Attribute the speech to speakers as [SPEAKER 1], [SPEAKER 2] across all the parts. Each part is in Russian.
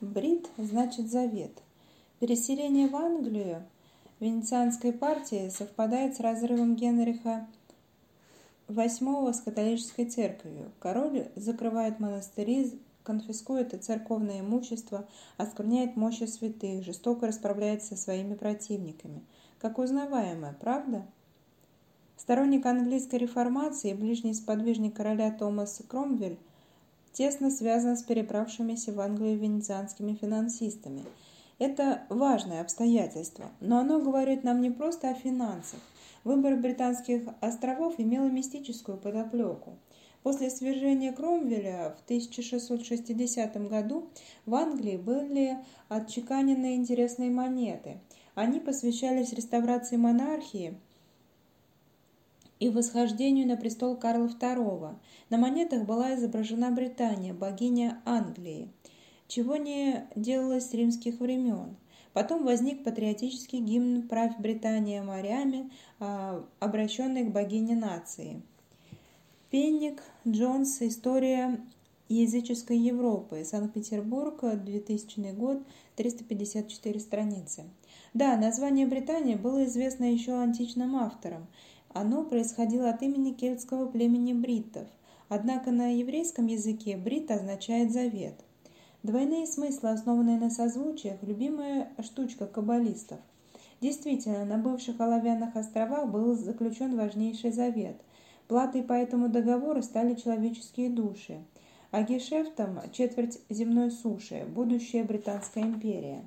[SPEAKER 1] Брит значит завет. Переселение в Англию венецианской партии совпадает с разрывом Генриха VIII с католической церковью. Король закрывает монастыри, конфискует церковное имущество, оскверняет мощи святых, жестоко расправляется со своими противниками. Как узнаваемое, правда? Сторонник английской реформации и ближний сподвижник короля Томас Кромвель тесно связан с перебравшимися в Англию венецианскими финансистами. Это важное обстоятельство, но оно говорит нам не просто о финансах. Выбор британских островов имел мистическую подоплеку. После свержения Кромвеля в 1660 году в Англии были отчеканены интересные монеты. Они посвящались реставрации монархии – и восхождению на престол Карла II. На монетах была изображена Британия, богиня Англии, чего не делалось с римских времен. Потом возник патриотический гимн «Правь Британия морями», а, обращенный к богине нации. Пенник, Джонс, «История языческой Европы», Санкт-Петербург, 2000 год, 354 страницы. Да, название Британия было известно еще античным авторам – оно происходило от имени кельтского племени бриттов, однако на еврейском языке брит означает завет. Двойные смыслы, основанные на созвучиях, любимая штучка каббалистов. Действительно, на бывших Оловянных островах был заключен важнейший завет. Платой по этому договору стали человеческие души, а гешефтом – четверть земной суши, будущая Британская империя.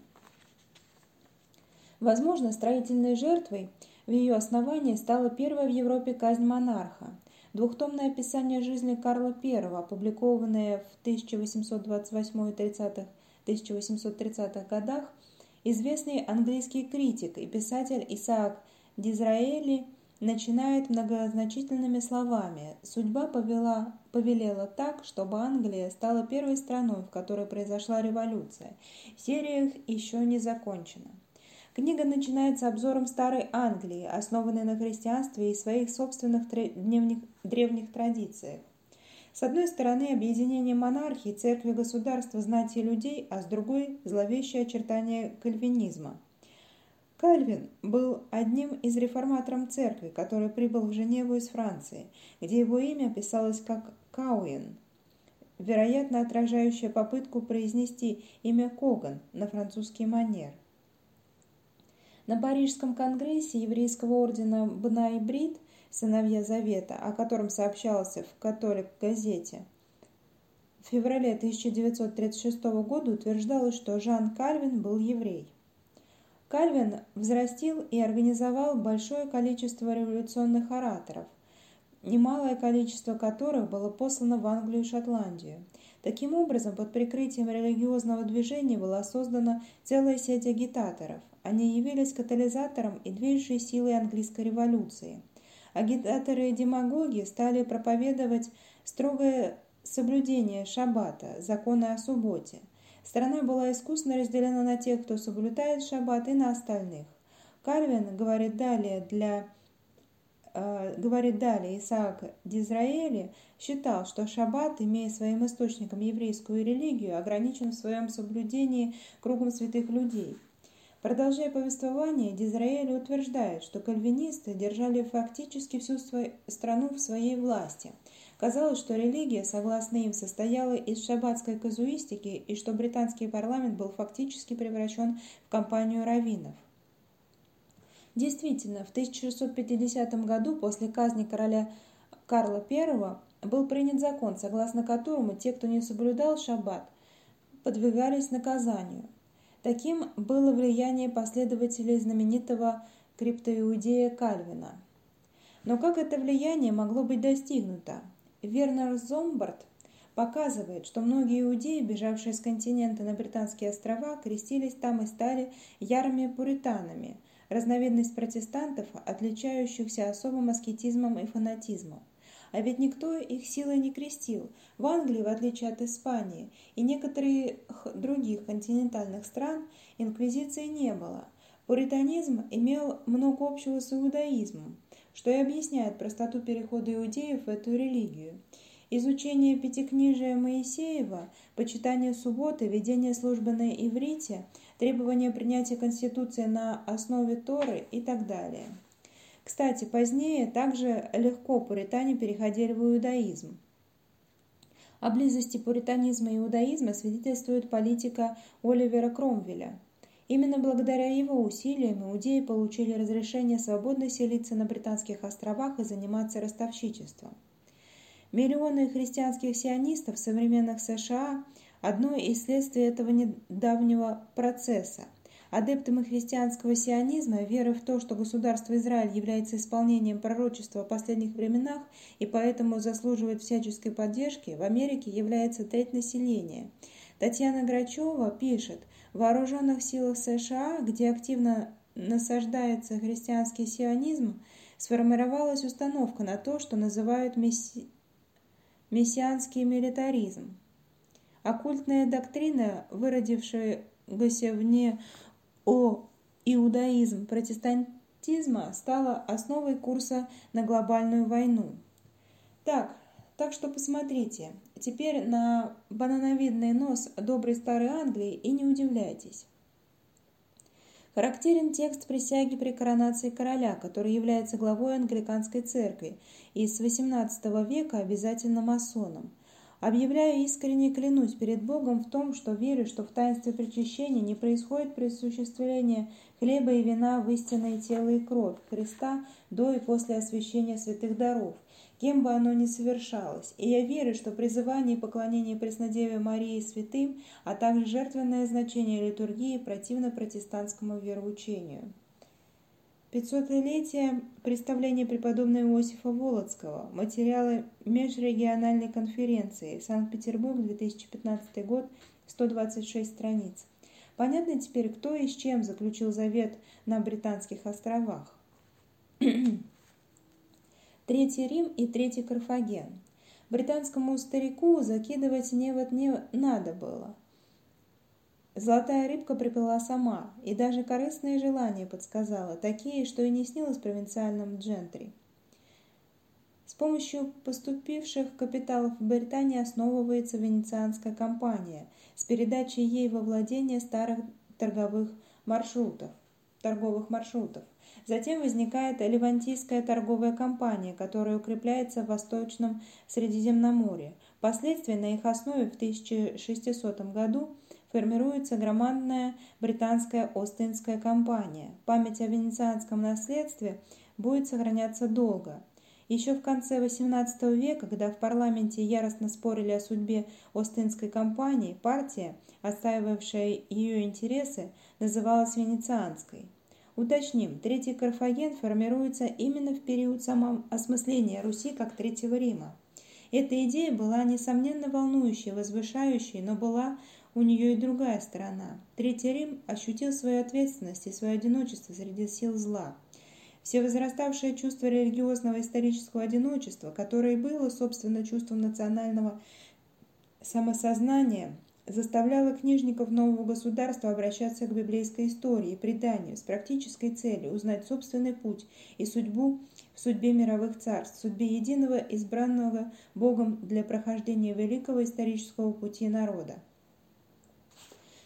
[SPEAKER 1] Возможно, строительной жертвой – в ее основании стала первая в Европе казнь монарха. Двухтомное описание жизни Карла I, опубликованное в 1828-1830-х годах, известный английский критик и писатель Исаак Дизраэли начинает многозначительными словами «Судьба повела, повелела так, чтобы Англия стала первой страной, в которой произошла революция. Серия еще не закончена». Книга начинается обзором Старой Англии, основанной на христианстве и своих собственных древних, древних традициях. С одной стороны, объединение монархии, церкви, государства, знати людей, а с другой – зловещее очертание кальвинизма. Кальвин был одним из реформаторов церкви, который прибыл в Женеву из Франции, где его имя писалось как Кауин, вероятно отражающее попытку произнести имя Коган на французский манер. На Парижском конгрессе еврейского ордена Бна и Брит «Сыновья Завета», о котором сообщалось в «Католик» газете, в феврале 1936 года утверждалось, что Жан Кальвин был еврей. Кальвин взрастил и организовал большое количество революционных ораторов, немалое количество которых было послано в Англию и Шотландию. Таким образом, под прикрытием религиозного движения была создана целая сеть агитаторов. Они явились катализатором и движущей силой английской революции. Агитаторы и демагоги стали проповедовать строгое соблюдение шаббата, закона о субботе. Страна была искусно разделена на тех, кто соблюдает шаббат, и на остальных. Кальвин говорит далее для э, говорит далее, Исаак Дизраэли считал, что шаббат, имея своим источником еврейскую религию, ограничен в своем соблюдении кругом святых людей – Продолжая повествование, Дизраэль утверждает, что кальвинисты держали фактически всю страну в своей власти. Казалось, что религия, согласно им, состояла из шаббатской казуистики и что британский парламент был фактически превращен в компанию раввинов. Действительно, в 1650 году после казни короля Карла I был принят закон, согласно которому те, кто не соблюдал шаббат, подвигались наказанию. Таким было влияние последователей знаменитого криптоиудея Кальвина. Но как это влияние могло быть достигнуто? Вернер Зомбард показывает, что многие иудеи, бежавшие с континента на Британские острова, крестились там и стали ярыми пуританами, разновидность протестантов, отличающихся особым аскетизмом и фанатизмом. А ведь никто их силой не крестил. В Англии, в отличие от Испании и некоторых других континентальных стран, инквизиции не было. Пуританизм имел много общего с иудаизмом, что и объясняет простоту перехода иудеев в эту религию. Изучение Пятикнижия Моисеева, почитание субботы, ведение службы на иврите, требование принятия Конституции на основе Торы и так далее. Кстати, позднее также легко пуритане переходили в иудаизм. О близости пуританизма и иудаизма свидетельствует политика Оливера Кромвеля. Именно благодаря его усилиям иудеи получили разрешение свободно селиться на Британских островах и заниматься ростовщичеством. Миллионы христианских сионистов современных США – одно из следствий этого недавнего процесса. Адептами христианского сионизма, веры в то, что государство Израиль является исполнением пророчества о последних временах и поэтому заслуживает всяческой поддержки, в Америке является треть населения. Татьяна Грачева пишет, в вооруженных силах США, где активно насаждается христианский сионизм, сформировалась установка на то, что называют месси мессианский милитаризм. Оккультная доктрина, выродившаяся вне о иудаизм протестантизма, стала основой курса на глобальную войну. Так, так что посмотрите, теперь на банановидный нос доброй старой Англии и не удивляйтесь. Характерен текст присяги при коронации короля, который является главой англиканской церкви и с XVIII века обязательно масоном. Объявляю искренне клянусь перед Богом в том, что верю, что в таинстве причащения не происходит присуществление хлеба и вина в истинное тело и кровь Христа до и после освящения святых даров, кем бы оно ни совершалось, и я верю, что призывание и поклонение Преснодеве Марии святым, а также жертвенное значение литургии противно протестантскому вероучению. 500-летие представления преподобного Иосифа Володского, материалы межрегиональной конференции, Санкт-Петербург, 2015 год, 126 страниц. Понятно теперь, кто и с чем заключил завет на Британских островах. Третий Рим и Третий Карфаген. Британскому старику закидывать невод не надо было. Золотая рыбка приплыла сама, и даже корыстные желания подсказала, такие, что и не снилось провинциальным джентри. С помощью поступивших капиталов в Британии основывается венецианская компания с передачей ей во владение старых торговых маршрутов, торговых маршрутов. Затем возникает Левантийская торговая компания, которая укрепляется в Восточном Средиземноморье. Впоследствии на их основе в 1600 году формируется громадная британская Остинская компания. Память о венецианском наследстве будет сохраняться долго. Еще в конце XVIII века, когда в парламенте яростно спорили о судьбе Остинской компании, партия, отстаивавшая ее интересы, называлась Венецианской. Уточним, Третий Карфаген формируется именно в период самоосмысления Руси как Третьего Рима. Эта идея была, несомненно, волнующей, возвышающей, но была у нее и другая сторона. Третий Рим ощутил свою ответственность и свое одиночество среди сил зла. Все возраставшее чувство религиозного исторического одиночества, которое было, собственно, чувством национального самосознания, заставляла книжников нового государства обращаться к библейской истории и преданию с практической целью узнать собственный путь и судьбу в судьбе мировых царств, в судьбе единого избранного Богом для прохождения великого исторического пути народа.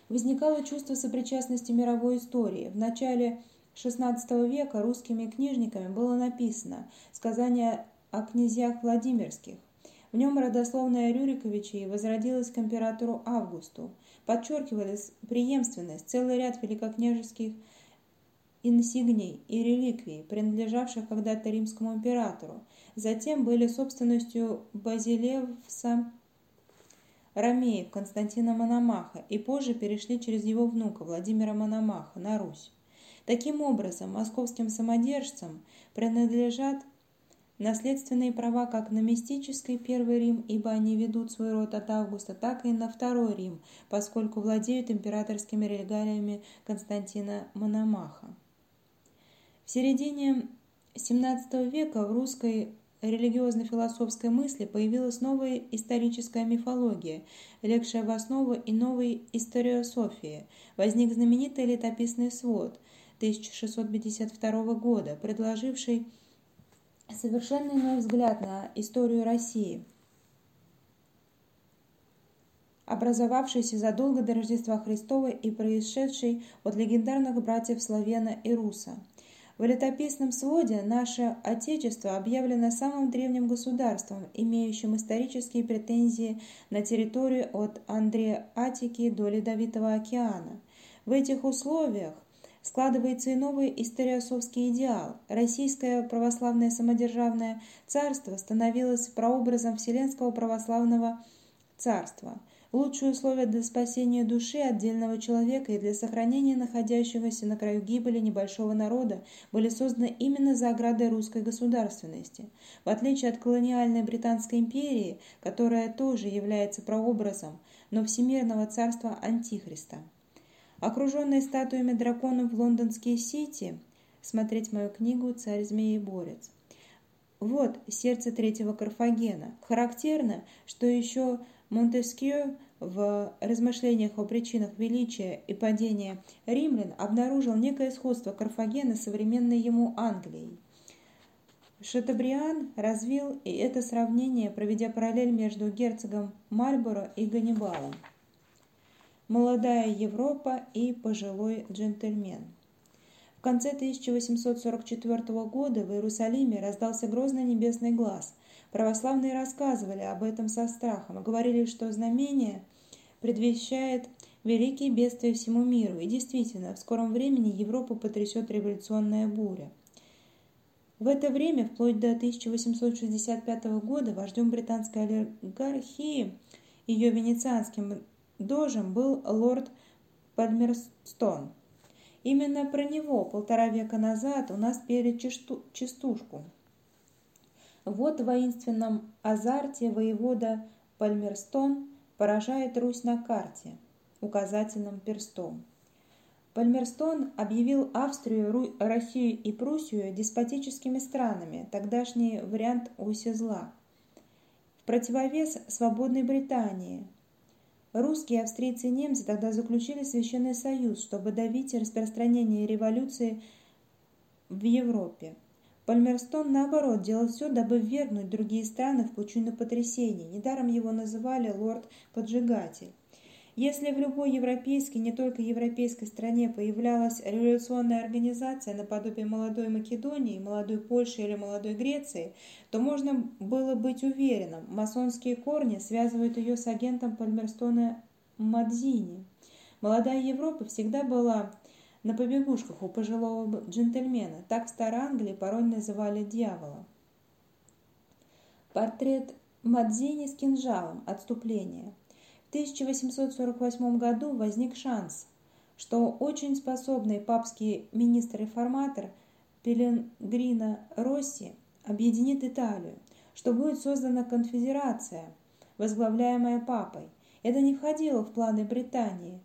[SPEAKER 1] Возникало чувство сопричастности мировой истории. В начале XVI века русскими книжниками было написано «Сказание о князьях Владимирских», в нем родословная Рюриковичей возродилась к императору Августу. Подчеркивалась преемственность, целый ряд великокняжеских инсигний и реликвий, принадлежавших когда-то римскому императору. Затем были собственностью Базилевса Ромеев Константина Мономаха и позже перешли через его внука Владимира Мономаха на Русь. Таким образом, московским самодержцам принадлежат наследственные права как на мистический Первый Рим, ибо они ведут свой род от Августа, так и на Второй Рим, поскольку владеют императорскими регалиями Константина Мономаха. В середине XVII века в русской религиозно-философской мысли появилась новая историческая мифология, легшая в основу и новой историософии. Возник знаменитый летописный свод 1652 года, предложивший совершенно иной взгляд на историю России. образовавшийся задолго до Рождества Христова и происшедший от легендарных братьев Славена и Руса. В летописном своде наше Отечество объявлено самым древним государством, имеющим исторические претензии на территорию от Андреатики до Ледовитого океана. В этих условиях складывается и новый историосовский идеал. Российское православное самодержавное царство становилось прообразом Вселенского православного царства – Лучшие условия для спасения души отдельного человека и для сохранения находящегося на краю гибели небольшого народа были созданы именно за оградой русской государственности. В отличие от колониальной Британской империи, которая тоже является прообразом, но всемирного царства Антихриста. Окруженный статуями драконов в лондонские сити, смотреть мою книгу «Царь змеи и борец». Вот сердце третьего Карфагена. Характерно, что еще Монтескье в размышлениях о причинах величия и падения римлян обнаружил некое сходство Карфагена с современной ему Англией. Шатабриан развил и это сравнение, проведя параллель между герцогом Мальборо и Ганнибалом. Молодая Европа и пожилой джентльмен. В конце 1844 года в Иерусалиме раздался грозный небесный глаз – Православные рассказывали об этом со страхом говорили, что знамение предвещает великие бедствия всему миру. И действительно, в скором времени Европу потрясет революционная буря. В это время, вплоть до 1865 года, вождем британской олигархии, ее венецианским дожем был лорд Пальмерстон. Именно про него полтора века назад у нас пели частушку – вот в воинственном азарте воевода Пальмерстон поражает Русь на карте указательным перстом. Пальмерстон объявил Австрию, Россию и Пруссию деспотическими странами, тогдашний вариант оси. В противовес свободной Британии. Русские, австрийцы и немцы тогда заключили Священный Союз, чтобы давить распространение революции в Европе. Пальмерстон, наоборот, делал все, дабы ввергнуть другие страны в пучину потрясений. Недаром его называли лорд-поджигатель. Если в любой европейской, не только европейской стране появлялась революционная организация наподобие молодой Македонии, молодой Польши или молодой Греции, то можно было быть уверенным, масонские корни связывают ее с агентом Пальмерстона Мадзини. Молодая Европа всегда была на побегушках у пожилого джентльмена. Так в Старой Англии порой называли дьявола. Портрет Мадзини с кинжалом. Отступление. В 1848 году возник шанс, что очень способный папский министр-реформатор Пеленгрино Росси объединит Италию, что будет создана конфедерация, возглавляемая папой. Это не входило в планы Британии,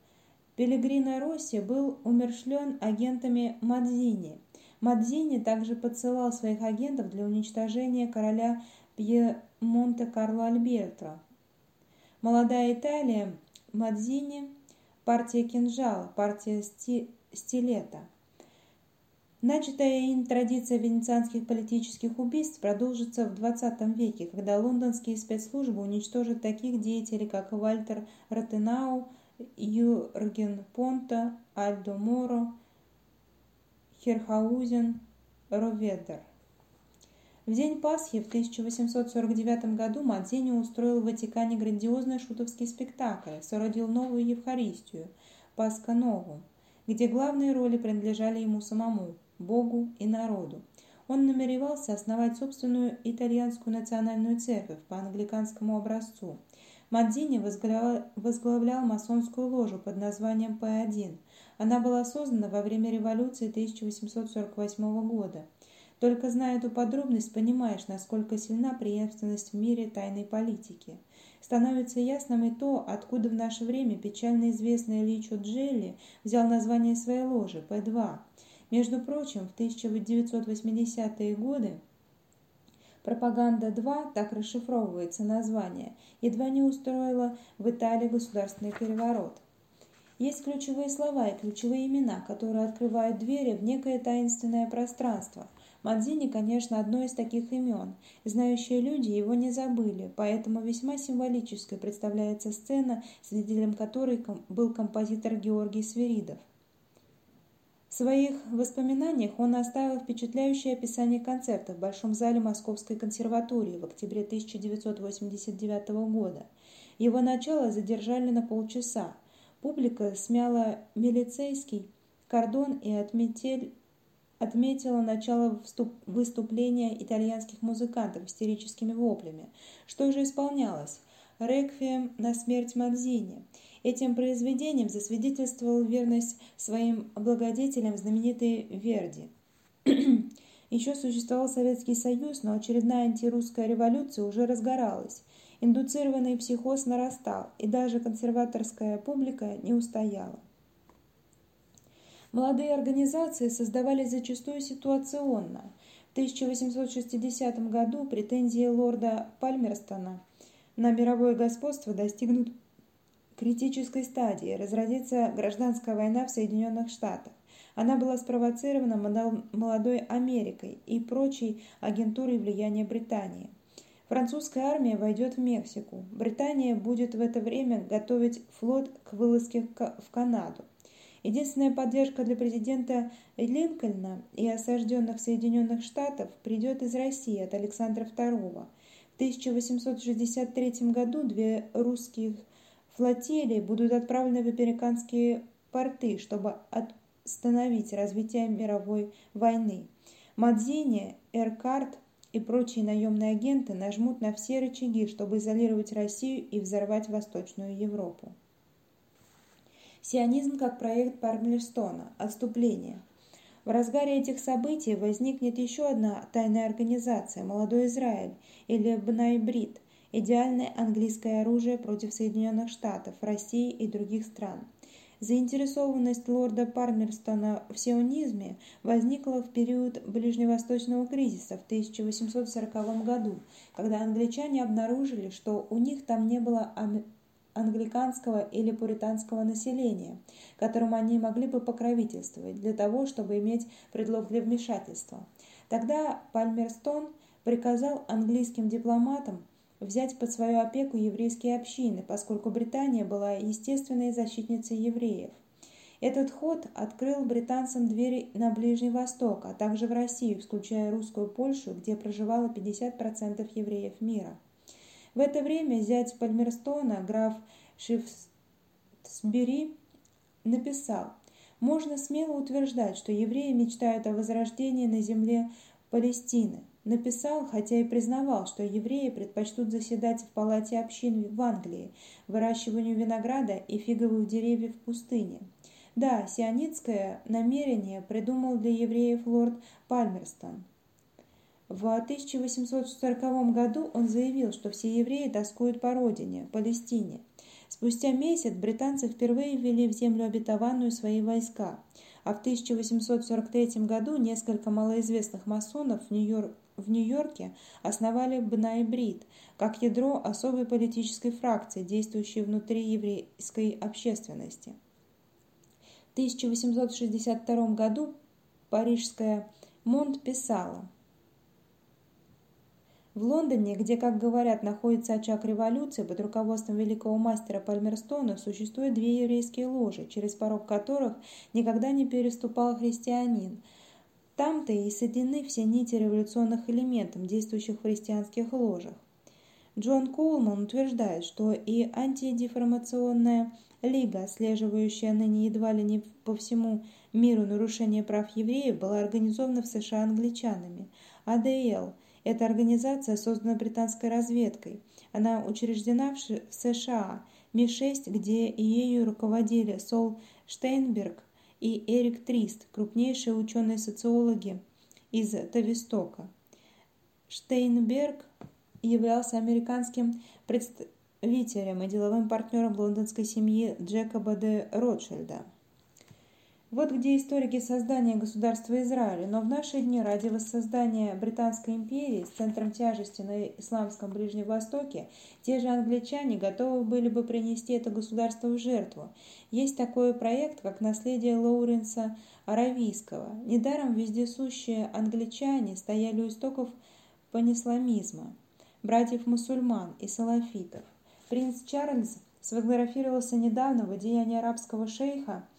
[SPEAKER 1] Пелегрино Росси был умершлен агентами Мадзини. Мадзини также подсылал своих агентов для уничтожения короля Пьемонте Карло Альберто. Молодая Италия, Мадзини, партия кинжала, партия сти, стилета. Начатая им традиция венецианских политических убийств продолжится в XX веке, когда лондонские спецслужбы уничтожат таких деятелей, как Вальтер Ротенау, Юрген Понта, Альдо Моро, Херхаузен, Роведер. В день Пасхи в 1849 году Мадзини устроил в Ватикане грандиозный шутовский спектакль, соорудил новую Евхаристию, Пасха Нову, где главные роли принадлежали ему самому, Богу и народу. Он намеревался основать собственную итальянскую национальную церковь по англиканскому образцу – Мадзини возглавлял масонскую ложу под названием П-1. Она была создана во время революции 1848 года. Только зная эту подробность, понимаешь, насколько сильна преемственность в мире тайной политики. Становится ясным и то, откуда в наше время печально известный Личо Джелли взял название своей ложи П-2. Между прочим, в 1980-е годы Пропаганда-2, так расшифровывается название, едва не устроила в Италии государственный переворот. Есть ключевые слова и ключевые имена, которые открывают двери в некое таинственное пространство. Мадзини, конечно, одно из таких имен. Знающие люди его не забыли, поэтому весьма символической представляется сцена, свидетелем которой был композитор Георгий Свиридов. В своих воспоминаниях он оставил впечатляющее описание концерта в Большом зале Московской консерватории в октябре 1989 года. Его начало задержали на полчаса. Публика смяла милицейский кордон и отметель отметила начало выступления итальянских музыкантов истерическими воплями. Что же исполнялось? «Реквием на смерть Мадзини». Этим произведением засвидетельствовал верность своим благодетелям знаменитый Верди. Еще существовал Советский Союз, но очередная антирусская революция уже разгоралась. Индуцированный психоз нарастал, и даже консерваторская публика не устояла. Молодые организации создавались зачастую ситуационно. В 1860 году претензии лорда Пальмерстона на мировое господство достигнут критической стадии разразится гражданская война в Соединенных Штатах. Она была спровоцирована молодой Америкой и прочей агентурой влияния Британии. Французская армия войдет в Мексику. Британия будет в это время готовить флот к вылазке в Канаду. Единственная поддержка для президента Линкольна и осажденных Соединенных Штатов придет из России от Александра II. В 1863 году две русских флотилии будут отправлены в американские порты, чтобы остановить развитие мировой войны. Мадзини, Эркарт и прочие наемные агенты нажмут на все рычаги, чтобы изолировать Россию и взорвать Восточную Европу. Сионизм как проект Пармлерстона. Отступление. В разгаре этих событий возникнет еще одна тайная организация «Молодой Израиль» или Бнайбрид – идеальное английское оружие против Соединенных Штатов, России и других стран. Заинтересованность лорда Пармерстона в сионизме возникла в период ближневосточного кризиса в 1840 году, когда англичане обнаружили, что у них там не было англиканского или пуританского населения, которому они могли бы покровительствовать для того, чтобы иметь предлог для вмешательства. Тогда Пальмерстон приказал английским дипломатам взять под свою опеку еврейские общины, поскольку Британия была естественной защитницей евреев. Этот ход открыл британцам двери на Ближний Восток, а также в Россию, исключая русскую Польшу, где проживало 50% евреев мира. В это время зять Пальмерстона, граф Шифсбери, написал «Можно смело утверждать, что евреи мечтают о возрождении на земле Палестины. Написал, хотя и признавал, что евреи предпочтут заседать в палате общин в Англии, выращиванию винограда и фиговых деревьев в пустыне. Да, сионистское намерение придумал для евреев лорд Пальмерстон. В 1840 году он заявил, что все евреи тоскуют по родине, Палестине. Спустя месяц британцы впервые ввели в землю обетованную свои войска, а в 1843 году несколько малоизвестных масонов в Нью-Йорк в Нью-Йорке основали Бнайбрид как ядро особой политической фракции, действующей внутри еврейской общественности. В 1862 году парижская Монт писала в Лондоне, где, как говорят, находится очаг революции под руководством великого мастера Пальмерстона, существует две еврейские ложи, через порог которых никогда не переступал христианин – там-то и соединены все нити революционных элементов, действующих в христианских ложах. Джон Коулман утверждает, что и антидеформационная лига, отслеживающая ныне едва ли не по всему миру нарушение прав евреев, была организована в США англичанами. АДЛ – это организация, созданная британской разведкой. Она учреждена в США, Ми-6, где ею руководили Сол Штейнберг – и Эрик Трист, крупнейшие ученые-социологи из Тавистока. Штейнберг являлся американским представителем и деловым партнером лондонской семьи Джекоба де Ротшильда. Вот где историки создания государства Израиля, но в наши дни ради воссоздания Британской империи с центром тяжести на исламском Ближнем Востоке, те же англичане готовы были бы принести это государство в жертву. Есть такой проект, как «Наследие Лоуренса Аравийского». Недаром вездесущие англичане стояли у истоков панисламизма, братьев-мусульман и салафитов. Принц Чарльз сфотографировался недавно в одеянии арабского шейха –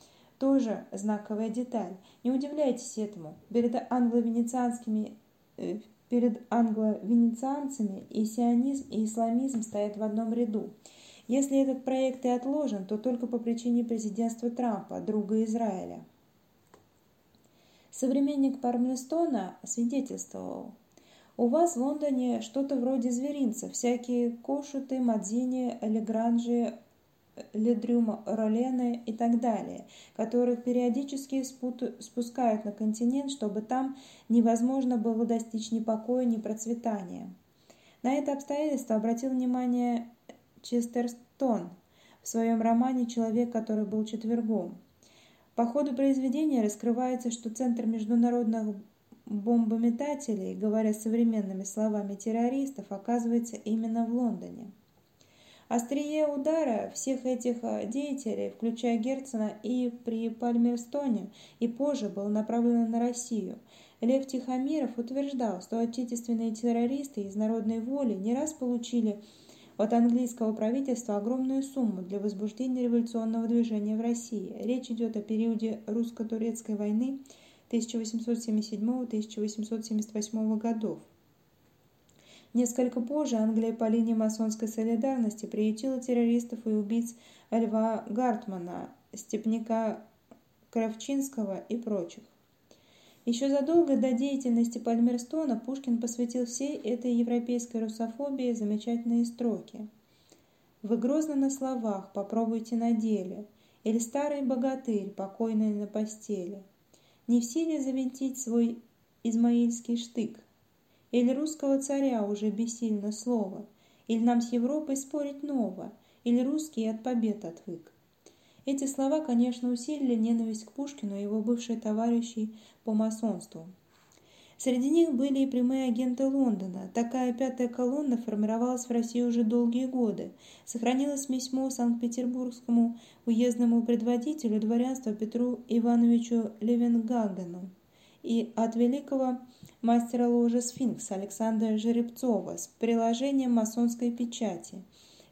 [SPEAKER 1] тоже знаковая деталь. Не удивляйтесь этому. Перед англо-венецианскими э, перед англо-венецианцами и сионизм, и исламизм стоят в одном ряду. Если этот проект и отложен, то только по причине президентства Трампа, друга Израиля. Современник Пармлестона свидетельствовал, у вас в Лондоне что-то вроде зверинца, всякие Кошуты, Мадзини, Легранжи, Ледрюма, Ролены и так далее, которых периодически спускают на континент, чтобы там невозможно было достичь ни покоя, ни процветания. На это обстоятельство обратил внимание Честерстон в своем романе «Человек, который был четвергом». По ходу произведения раскрывается, что Центр международных бомбометателей, говоря современными словами террористов, оказывается именно в Лондоне. Острие удара всех этих э, деятелей, включая Герцена и при Пальмерстоне, и позже был направлен на Россию. Лев Тихомиров утверждал, что отечественные террористы из народной воли не раз получили от английского правительства огромную сумму для возбуждения революционного движения в России. Речь идет о периоде русско-турецкой войны 1877-1878 годов. Несколько позже Англия по линии масонской солидарности приютила террористов и убийц Льва Гартмана, Степника Кравчинского и прочих. Еще задолго до деятельности Пальмерстона Пушкин посвятил всей этой европейской русофобии замечательные строки. «Вы грозно на словах, попробуйте на деле, или старый богатырь, покойный на постели. Не в силе завинтить свой измаильский штык, или русского царя уже бессильно слово, или нам с Европой спорить ново, или русский от побед отвык. Эти слова, конечно, усилили ненависть к Пушкину и его бывшие товарищи по масонству. Среди них были и прямые агенты Лондона. Такая пятая колонна формировалась в России уже долгие годы. Сохранилось письмо Санкт-Петербургскому уездному предводителю дворянства Петру Ивановичу Левенгагену и от великого мастера ложи «Сфинкс» Александра Жеребцова с приложением масонской печати.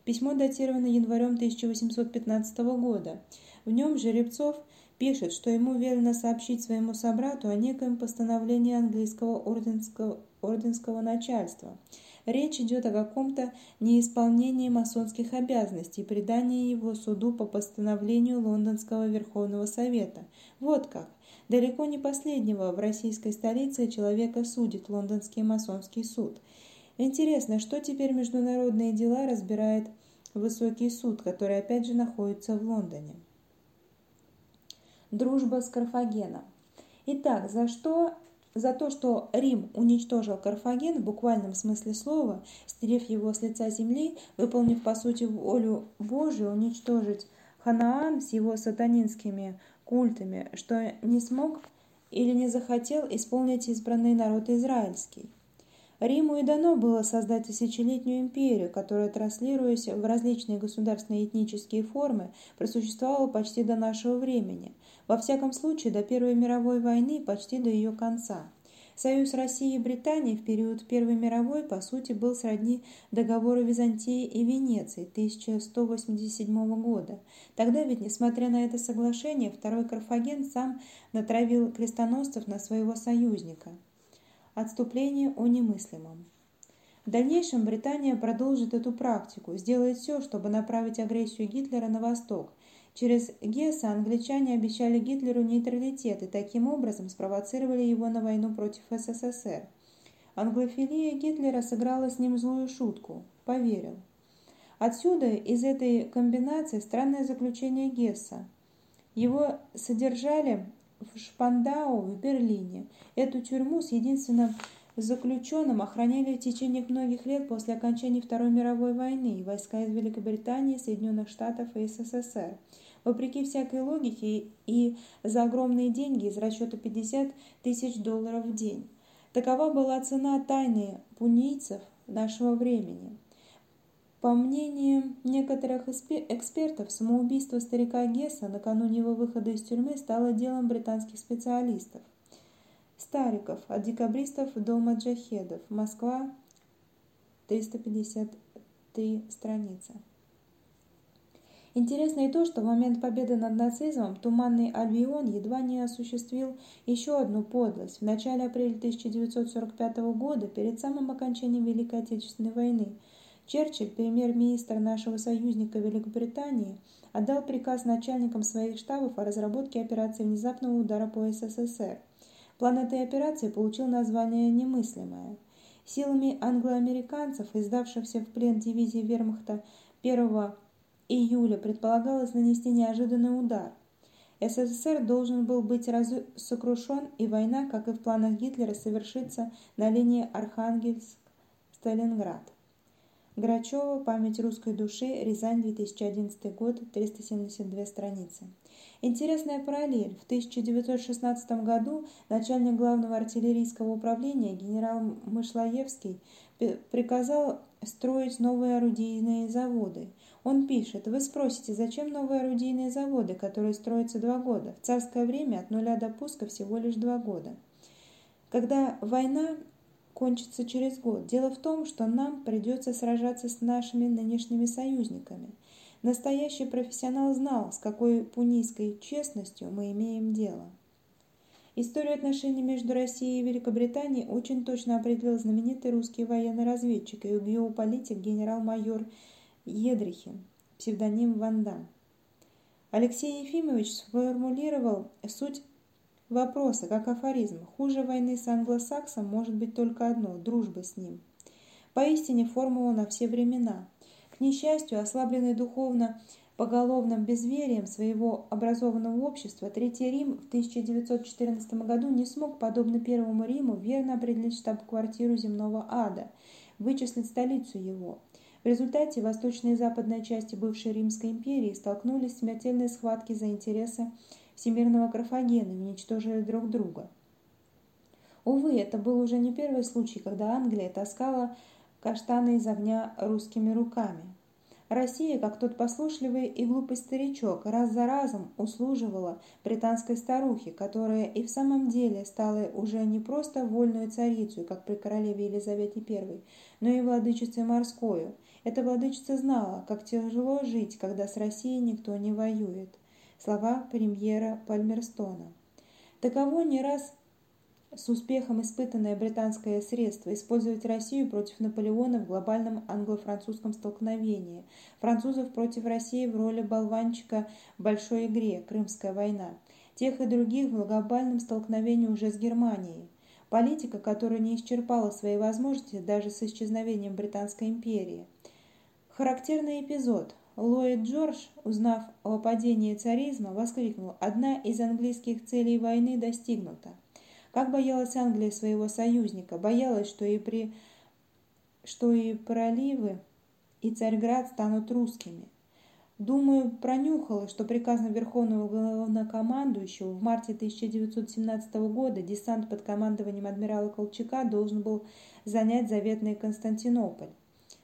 [SPEAKER 1] Письмо датировано январем 1815 года. В нем Жеребцов пишет, что ему велено сообщить своему собрату о некоем постановлении английского орденского, орденского начальства. Речь идет о каком-то неисполнении масонских обязанностей, предании его суду по постановлению Лондонского Верховного Совета. Вот как. Далеко не последнего в российской столице человека судит Лондонский масонский суд. Интересно, что теперь международные дела разбирает Высокий суд, который опять же находится в Лондоне. Дружба с Карфагеном. Итак, за что за то, что Рим уничтожил Карфаген в буквальном смысле слова, стерев его с лица земли, выполнив по сути волю Божию уничтожить Ханаан с его сатанинскими культами, что не смог или не захотел исполнить избранный народ израильский. Риму и дано было создать тысячелетнюю империю, которая, транслируясь в различные государственные этнические формы, просуществовала почти до нашего времени, во всяком случае до Первой мировой войны и почти до ее конца. Союз России и Британии в период Первой мировой, по сути, был сродни договору Византии и Венеции 1187 года. Тогда ведь, несмотря на это соглашение, второй Карфаген сам натравил крестоносцев на своего союзника. Отступление о немыслимом. В дальнейшем Британия продолжит эту практику, сделает все, чтобы направить агрессию Гитлера на восток, Через Гесса англичане обещали Гитлеру нейтралитет и таким образом спровоцировали его на войну против СССР. Англофилия Гитлера сыграла с ним злую шутку. Поверил. Отсюда, из этой комбинации, странное заключение Гесса. Его содержали в Шпандау в Берлине. Эту тюрьму с единственным заключенным охраняли в течение многих лет после окончания Второй мировой войны войска из Великобритании, Соединенных Штатов и СССР. Вопреки всякой логике и за огромные деньги из расчета 50 тысяч долларов в день. Такова была цена тайны пунийцев нашего времени. По мнению некоторых экспертов, самоубийство старика Гесса накануне его выхода из тюрьмы стало делом британских специалистов. Стариков, от декабристов до маджахедов. Москва, 353 страница. Интересно и то, что в момент победы над нацизмом Туманный Альбион едва не осуществил еще одну подлость. В начале апреля 1945 года, перед самым окончанием Великой Отечественной войны, Черчилль, премьер-министр нашего союзника Великобритании, отдал приказ начальникам своих штабов о разработке операции внезапного удара по СССР – План этой операции получил название «Немыслимое». Силами англоамериканцев, издавшихся в плен дивизии вермахта 1 июля, предполагалось нанести неожиданный удар. СССР должен был быть сокрушен, и война, как и в планах Гитлера, совершится на линии Архангельск-Сталинград. Грачева «Память русской души. Рязань. 2011 год. 372 страницы». Интересная параллель. В 1916 году начальник главного артиллерийского управления генерал Мышлоевский приказал строить новые орудийные заводы. Он пишет, вы спросите, зачем новые орудийные заводы, которые строятся два года? В царское время от нуля до пуска всего лишь два года. Когда война кончится через год. Дело в том, что нам придется сражаться с нашими нынешними союзниками. Настоящий профессионал знал, с какой пунийской честностью мы имеем дело. Историю отношений между Россией и Великобританией очень точно определил знаменитый русский военный разведчик и геополитик генерал-майор Едрихин, псевдоним Ван Дам. Алексей Ефимович сформулировал суть вопроса как афоризм. Хуже войны с англосаксом может быть только одно – дружба с ним. Поистине формула на все времена – несчастью, ослабленный духовно поголовным безверием своего образованного общества, Третий Рим в 1914 году не смог, подобно Первому Риму, верно определить штаб-квартиру земного ада, вычислить столицу его. В результате восточная и западная части бывшей Римской империи столкнулись в смертельной схватке за интересы всемирного Карфагена уничтожили друг друга. Увы, это был уже не первый случай, когда Англия таскала каштаны из огня русскими руками. Россия, как тот послушливый и глупый старичок, раз за разом услуживала британской старухе, которая и в самом деле стала уже не просто вольную царицей, как при королеве Елизавете I, но и владычицей морскою. Эта владычица знала, как тяжело жить, когда с Россией никто не воюет. Слова премьера Пальмерстона. Таково не раз с успехом испытанное британское средство использовать Россию против Наполеона в глобальном англо-французском столкновении, французов против России в роли болванчика в большой игре «Крымская война», тех и других в глобальном столкновении уже с Германией. Политика, которая не исчерпала свои возможности даже с исчезновением Британской империи. Характерный эпизод. Ллойд Джордж, узнав о падении царизма, воскликнул «Одна из английских целей войны достигнута». Как боялась Англия своего союзника, боялась, что и, при... что и проливы, и Царьград станут русскими. Думаю, пронюхала, что приказом Верховного Главнокомандующего в марте 1917 года десант под командованием адмирала Колчака должен был занять заветный Константинополь.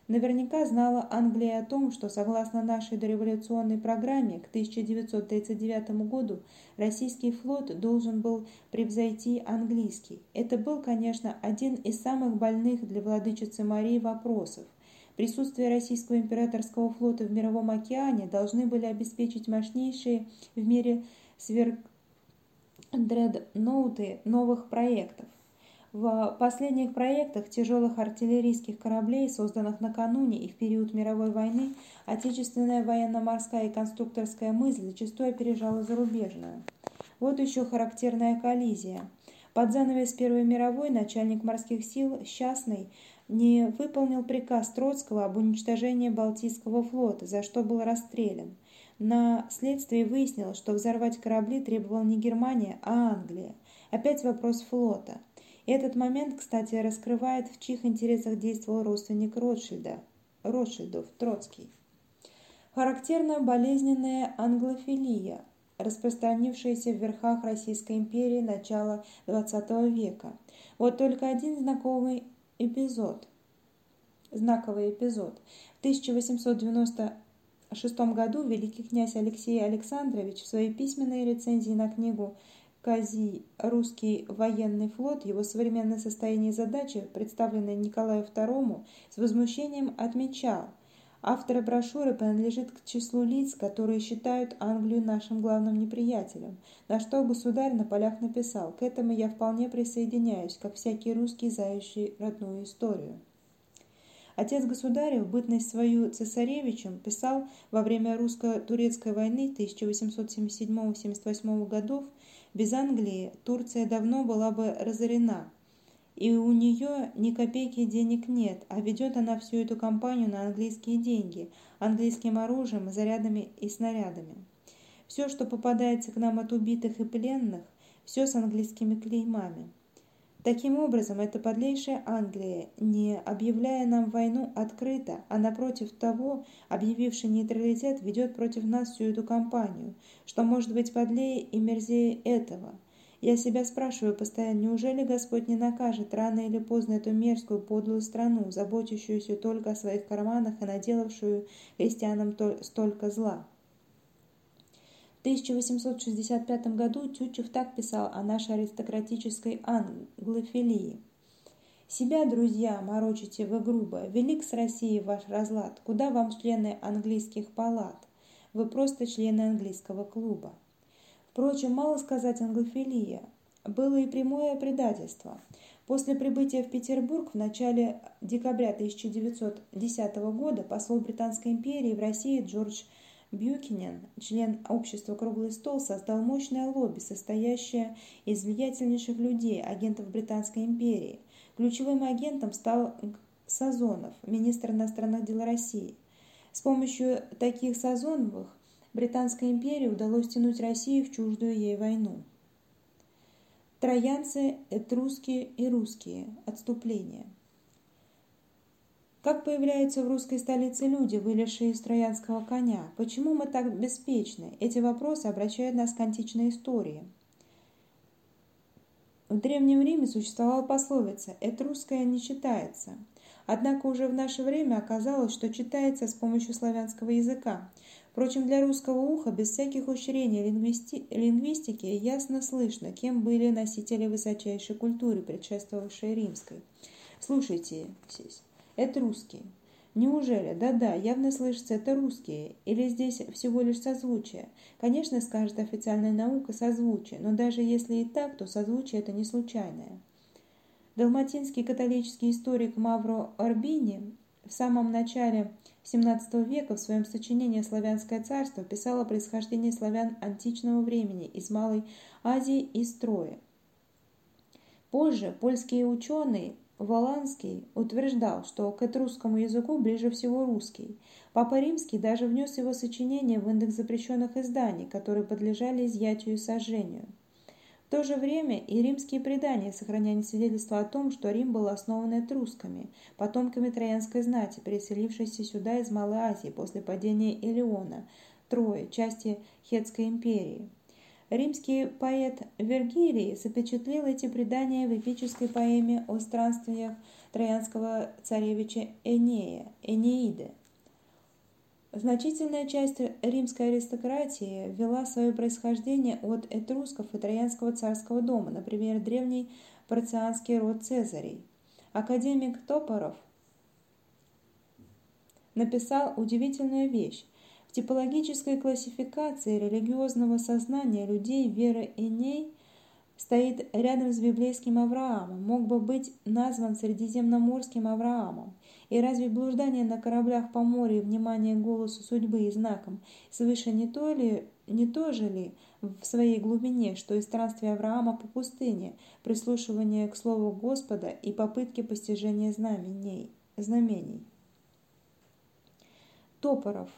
[SPEAKER 1] Наверняка знала Англия о том, что согласно нашей дореволюционной программе к 1939 году российский флот должен был превзойти английский. Это был, конечно, один из самых больных для владычицы Марии вопросов. Присутствие российского императорского флота в Мировом океане должны были обеспечить мощнейшие в мире сверхдредноуты новых проектов. В последних проектах тяжелых артиллерийских кораблей, созданных накануне и в период мировой войны, отечественная военно-морская и конструкторская мысль зачастую опережала зарубежную. Вот еще характерная коллизия. Под занавес Первой мировой начальник морских сил Счастный не выполнил приказ Троцкого об уничтожении Балтийского флота, за что был расстрелян. На следствии выяснилось, что взорвать корабли требовала не Германия, а Англия. Опять вопрос флота. Этот момент, кстати, раскрывает, в чьих интересах действовал родственник Ротшильда, Ротшильдов, Троцкий. Характерна болезненная англофилия, распространившаяся в верхах Российской империи начала XX века. Вот только один знакомый эпизод, знаковый эпизод. В 1896 году великий князь Алексей Александрович в своей письменной рецензии на книгу Кази «Русский военный флот. Его современное состояние и задачи», представленной Николаю II, с возмущением отмечал – Автор брошюры принадлежит к числу лиц, которые считают Англию нашим главным неприятелем, на что государь на полях написал «К этому я вполне присоединяюсь, как всякий русский, знающий родную историю». Отец государя в бытность свою цесаревичем писал во время русско-турецкой войны 1877-78 годов «Без Англии Турция давно была бы разорена, и у нее ни копейки денег нет, а ведет она всю эту компанию на английские деньги, английским оружием, зарядами и снарядами. Все, что попадается к нам от убитых и пленных, все с английскими клеймами. Таким образом, эта подлейшая Англия, не объявляя нам войну открыто, а напротив того, объявивший нейтралитет, ведет против нас всю эту кампанию, что может быть подлее и мерзее этого – я себя спрашиваю постоянно, неужели Господь не накажет рано или поздно эту мерзкую, подлую страну, заботящуюся только о своих карманах и наделавшую христианам столько зла? В 1865 году Тютчев так писал о нашей аристократической англофилии. «Себя, друзья, морочите вы грубо, велик с Россией ваш разлад, куда вам члены английских палат? Вы просто члены английского клуба». Впрочем, мало сказать англофилия. Было и прямое предательство. После прибытия в Петербург в начале декабря 1910 года посол Британской империи в России Джордж Бьюкинен, член общества «Круглый стол», создал мощное лобби, состоящее из влиятельнейших людей, агентов Британской империи. Ключевым агентом стал Сазонов, министр иностранных дел России. С помощью таких Сазоновых Британской империи удалось тянуть Россию в чуждую ей войну. Троянцы, этруски и русские. Отступление. Как появляются в русской столице люди, вылезшие из троянского коня? Почему мы так беспечны? Эти вопросы обращают нас к античной истории. В Древнем Риме существовала пословица «этрусская не читается». Однако уже в наше время оказалось, что читается с помощью славянского языка – Впрочем, для русского уха без всяких ухищрений лингвисти... лингвистики ясно слышно, кем были носители высочайшей культуры, предшествовавшей римской. Слушайте, сись, это русские. Неужели? Да-да, явно слышится, это русские. Или здесь всего лишь созвучие? Конечно, скажет официальная наука созвучие, но даже если и так, то созвучие это не случайное. Далматинский католический историк Мавро Орбини в самом начале XVII века в своем сочинении «Славянское царство» писал о происхождении славян античного времени из Малой Азии и Строя. Позже польский ученый Воланский утверждал, что к этрусскому языку ближе всего русский. Папа Римский даже внес его сочинение в индекс запрещенных изданий, которые подлежали изъятию и сожжению. В то же время и римские предания сохраняли свидетельство о том, что Рим был основан этрусками, потомками троянской знати, переселившейся сюда из Малой Азии после падения Элеона, Трои, части Хетской империи. Римский поэт Вергилий запечатлел эти предания в эпической поэме о странствиях троянского царевича Энея, Энеиды. Значительная часть римской аристократии вела свое происхождение от этрусков и Троянского царского дома, например, древний парцианский род Цезарей. Академик Топоров написал удивительную вещь. В типологической классификации религиозного сознания людей вера Эней стоит рядом с библейским Авраамом, мог бы быть назван средиземноморским Авраамом. И разве блуждание на кораблях по морю и внимание голосу судьбы и знакам свыше не то, ли, не то же ли в своей глубине, что и странствие Авраама по пустыне, прислушивание к слову Господа и попытки постижения знамений? знамений? Топоров.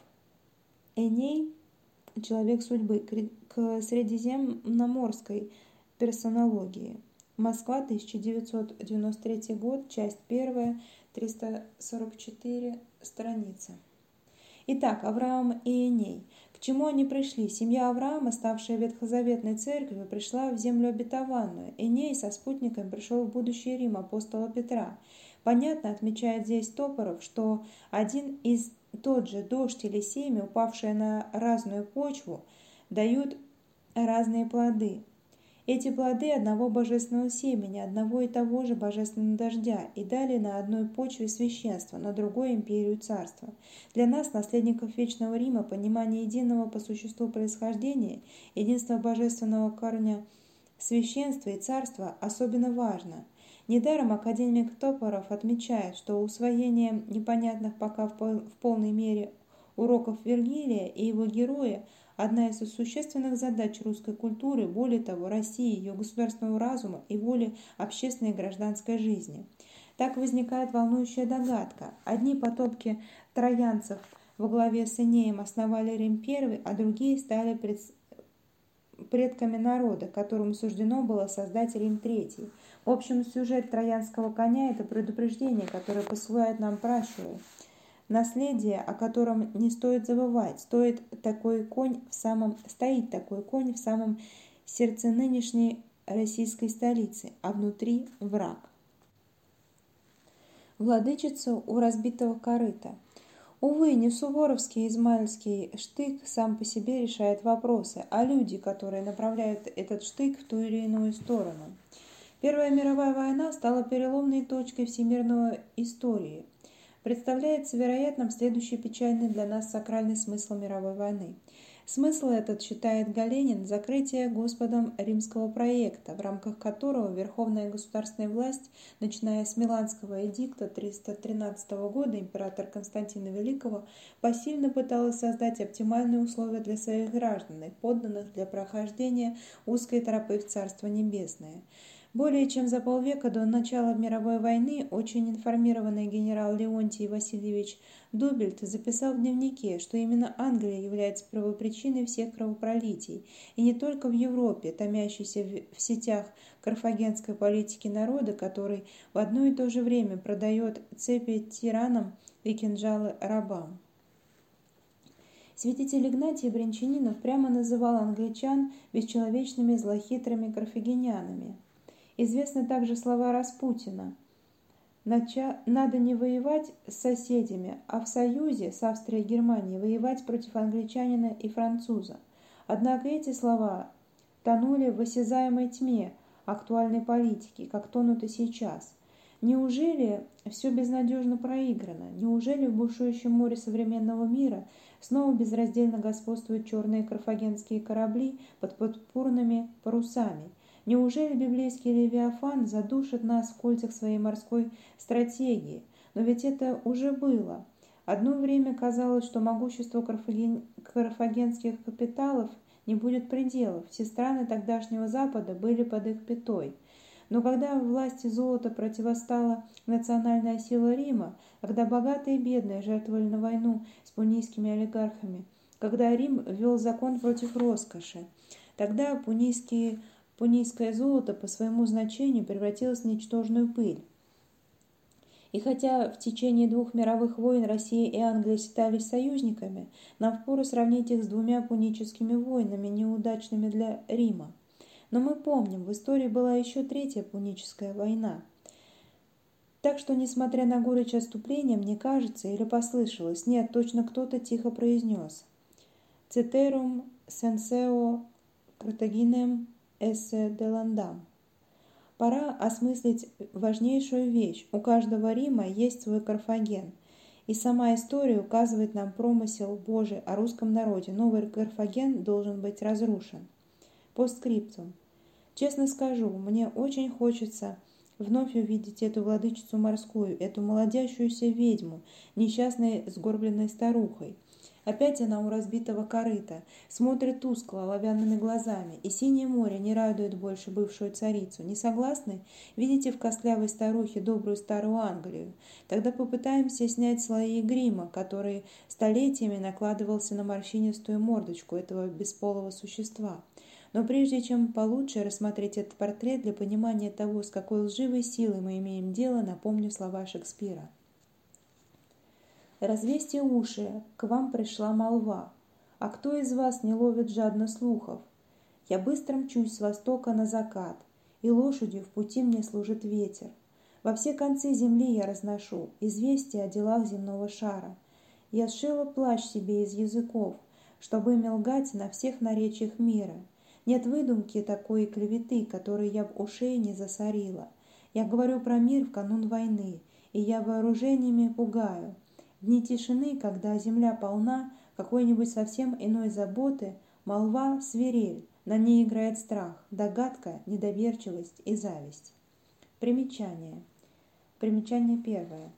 [SPEAKER 1] Эней – человек судьбы, к Средиземноморской персонологии. Москва, 1993 год, часть 1, 344 страница. Итак, Авраам и Эней. К чему они пришли? Семья Авраама, ставшая ветхозаветной церковью, пришла в землю обетованную. Эней со спутником пришел в будущий Рим апостола Петра. Понятно, отмечает здесь Топоров, что один из тот же дождь или семя, упавшие на разную почву, дают разные плоды. Эти плоды одного божественного семени, одного и того же божественного дождя, и дали на одной почве священство, на другой империю царства. Для нас, наследников Вечного Рима, понимание единого по существу происхождения, единства божественного корня священства и царства особенно важно. Недаром академик Топоров отмечает, что усвоение непонятных пока в полной мере уроков Вергилия и его героя – одна из существенных задач русской культуры, более того, России, ее государственного разума и воли общественной и гражданской жизни. Так возникает волнующая догадка. Одни потомки троянцев во главе с Инеем основали Рим I, а другие стали пред... предками народа, которому суждено было создать Рим III. В общем, сюжет троянского коня – это предупреждение, которое посылает нам пращуры – наследие, о котором не стоит забывать. Стоит такой конь в самом, стоит такой конь в самом сердце нынешней российской столицы, а внутри враг. Владычица у разбитого корыта. Увы, не суворовский измайльский штык сам по себе решает вопросы, а люди, которые направляют этот штык в ту или иную сторону. Первая мировая война стала переломной точкой всемирной истории – представляется вероятным следующий печальный для нас сакральный смысл мировой войны. Смысл этот, считает Галенин, закрытие Господом римского проекта, в рамках которого верховная государственная власть, начиная с Миланского эдикта 313 года император Константина Великого, посильно пыталась создать оптимальные условия для своих граждан и подданных для прохождения узкой тропы в Царство Небесное – более чем за полвека до начала мировой войны очень информированный генерал Леонтий Васильевич Дубельт записал в дневнике, что именно Англия является первопричиной всех кровопролитий, и не только в Европе, томящейся в сетях карфагенской политики народа, который в одно и то же время продает цепи тиранам и кинжалы рабам. Святитель Игнатий Бринчанинов прямо называл англичан бесчеловечными злохитрыми карфагенянами. Известны также слова Распутина. Надо не воевать с соседями, а в союзе с Австрией и Германией воевать против англичанина и француза. Однако эти слова тонули в осязаемой тьме актуальной политики, как тонут и сейчас. Неужели все безнадежно проиграно? Неужели в бушующем море современного мира снова безраздельно господствуют черные карфагенские корабли под подпорными парусами – Неужели библейский Левиафан задушит нас в кольцах своей морской стратегии? Но ведь это уже было. Одно время казалось, что могущество карфаген... карфагенских капиталов не будет пределов. Все страны тогдашнего Запада были под их пятой. Но когда власти золота противостала национальная сила Рима, когда богатые и бедные жертвовали на войну с пунийскими олигархами, когда Рим ввел закон против роскоши, тогда пунийские пунийское золото по своему значению превратилось в ничтожную пыль. И хотя в течение двух мировых войн Россия и Англия считались союзниками, нам впору сравнить их с двумя пуническими войнами, неудачными для Рима. Но мы помним, в истории была еще третья пуническая война. Так что, несмотря на горечь отступления, мне кажется, или послышалось, нет, точно кто-то тихо произнес «Цетерум сенсео протагинем эссе де Ландам. Пора осмыслить важнейшую вещь. У каждого Рима есть свой Карфаген. И сама история указывает нам промысел Божий о русском народе. Новый Карфаген должен быть разрушен. Постскриптум. Честно скажу, мне очень хочется вновь увидеть эту владычицу морскую, эту молодящуюся ведьму, несчастной сгорбленной старухой – Опять она у разбитого корыта, смотрит тускло, оловянными глазами, и синее море не радует больше бывшую царицу. Не согласны? Видите в костлявой старухе добрую старую Англию? Тогда попытаемся снять слои грима, который столетиями накладывался на морщинистую мордочку этого бесполого существа. Но прежде чем получше рассмотреть этот портрет для понимания того, с какой лживой силой мы имеем дело, напомню слова Шекспира. «Развесьте уши, к вам пришла молва. А кто из вас не ловит жадно слухов? Я быстро мчусь с востока на закат, и лошадью в пути мне служит ветер. Во все концы земли я разношу известия о делах земного шара. Я сшила плащ себе из языков, чтобы мелгать на всех наречиях мира. Нет выдумки такой клеветы, которой я в ушей не засорила. Я говорю про мир в канун войны, и я вооружениями пугаю. Дни тишины, когда земля полна какой-нибудь совсем иной заботы, молва — свирель, на ней играет страх, догадка, недоверчивость и зависть. Примечание. Примечание первое.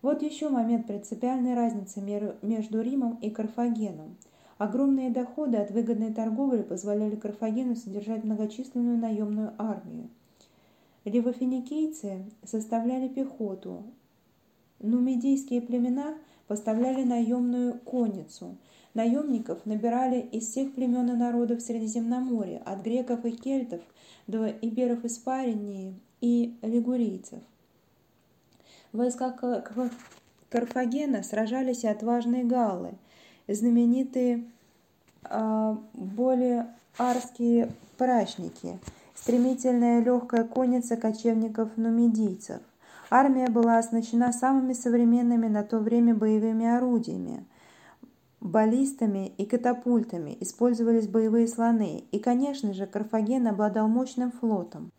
[SPEAKER 1] Вот еще момент принципиальной разницы между Римом и Карфагеном. Огромные доходы от выгодной торговли позволяли Карфагену содержать многочисленную наемную армию. Левофиникийцы составляли пехоту. Нумидийские племена поставляли наемную конницу. Наемников набирали из всех племен и народов Средиземноморья, от греков и кельтов до иберов из Парении и лигурийцев. В войсках Карфагена сражались и отважные галлы, знаменитые э, более арские прачники, стремительная легкая конница кочевников-нумидийцев. Армия была оснащена самыми современными на то время боевыми орудиями. Баллистами и катапультами использовались боевые слоны, и, конечно же, Карфаген обладал мощным флотом.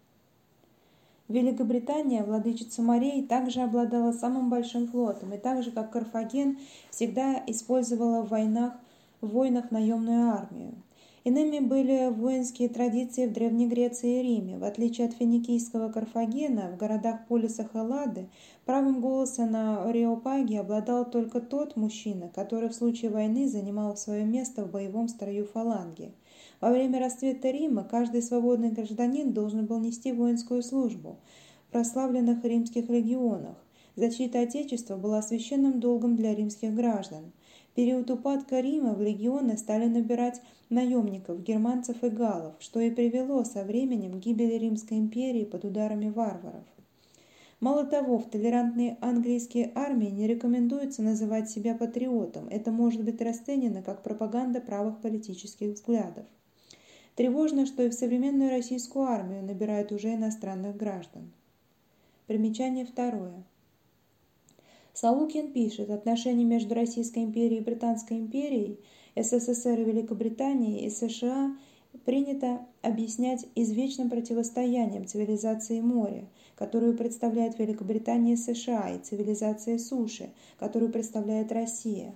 [SPEAKER 1] Великобритания, владычица морей, также обладала самым большим флотом и так же, как Карфаген, всегда использовала в войнах, в войнах наемную армию. Иными были воинские традиции в Древней Греции и Риме. В отличие от финикийского Карфагена, в городах Полиса Халлады правом голоса на Ореопаге обладал только тот мужчина, который в случае войны занимал свое место в боевом строю фаланги – во время расцвета Рима каждый свободный гражданин должен был нести воинскую службу в прославленных римских легионах. Защита Отечества была священным долгом для римских граждан. Период упадка Рима в легионы стали набирать наемников, германцев и галлов, что и привело со временем к гибели Римской империи под ударами варваров. Мало того, в толерантной английской армии не рекомендуется называть себя патриотом. Это может быть расценено как пропаганда правых политических взглядов. Тревожно, что и в современную российскую армию набирают уже иностранных граждан. Примечание второе. Салукин пишет, отношения между Российской империей и Британской империей, СССР и Великобританией и США принято объяснять извечным противостоянием цивилизации моря, которую представляет Великобритания и США, и цивилизации суши, которую представляет Россия.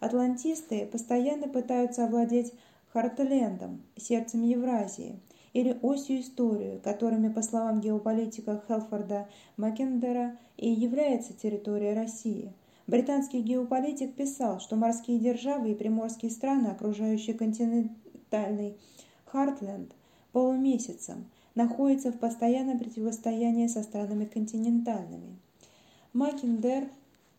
[SPEAKER 1] Атлантисты постоянно пытаются овладеть Хартлендом, сердцем Евразии, или осью истории, которыми, по словам геополитика Хелфорда Маккендера, и является территория России. Британский геополитик писал, что морские державы и приморские страны, окружающие континентальный Хартленд полумесяцем, находятся в постоянном противостоянии со странами континентальными. Маккендер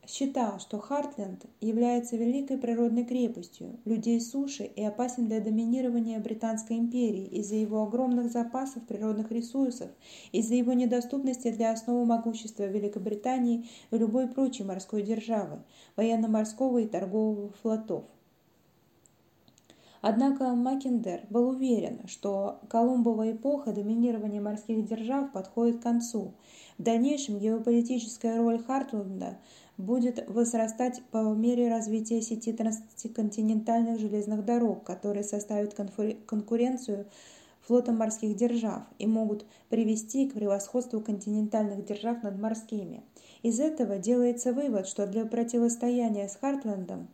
[SPEAKER 1] считал, что Хартленд является великой природной крепостью людей суши и опасен для доминирования Британской империи из-за его огромных запасов природных ресурсов, из-за его недоступности для основы могущества Великобритании и любой прочей морской державы, военно-морского и торгового флотов. Однако Маккендер был уверен, что Колумбова эпоха доминирования морских держав подходит к концу. В дальнейшем геополитическая роль Хартленда – будет возрастать по мере развития сети трансконтинентальных железных дорог, которые составят конкуренцию флотам морских держав и могут привести к превосходству континентальных держав над морскими. Из этого делается вывод, что для противостояния с Хартландом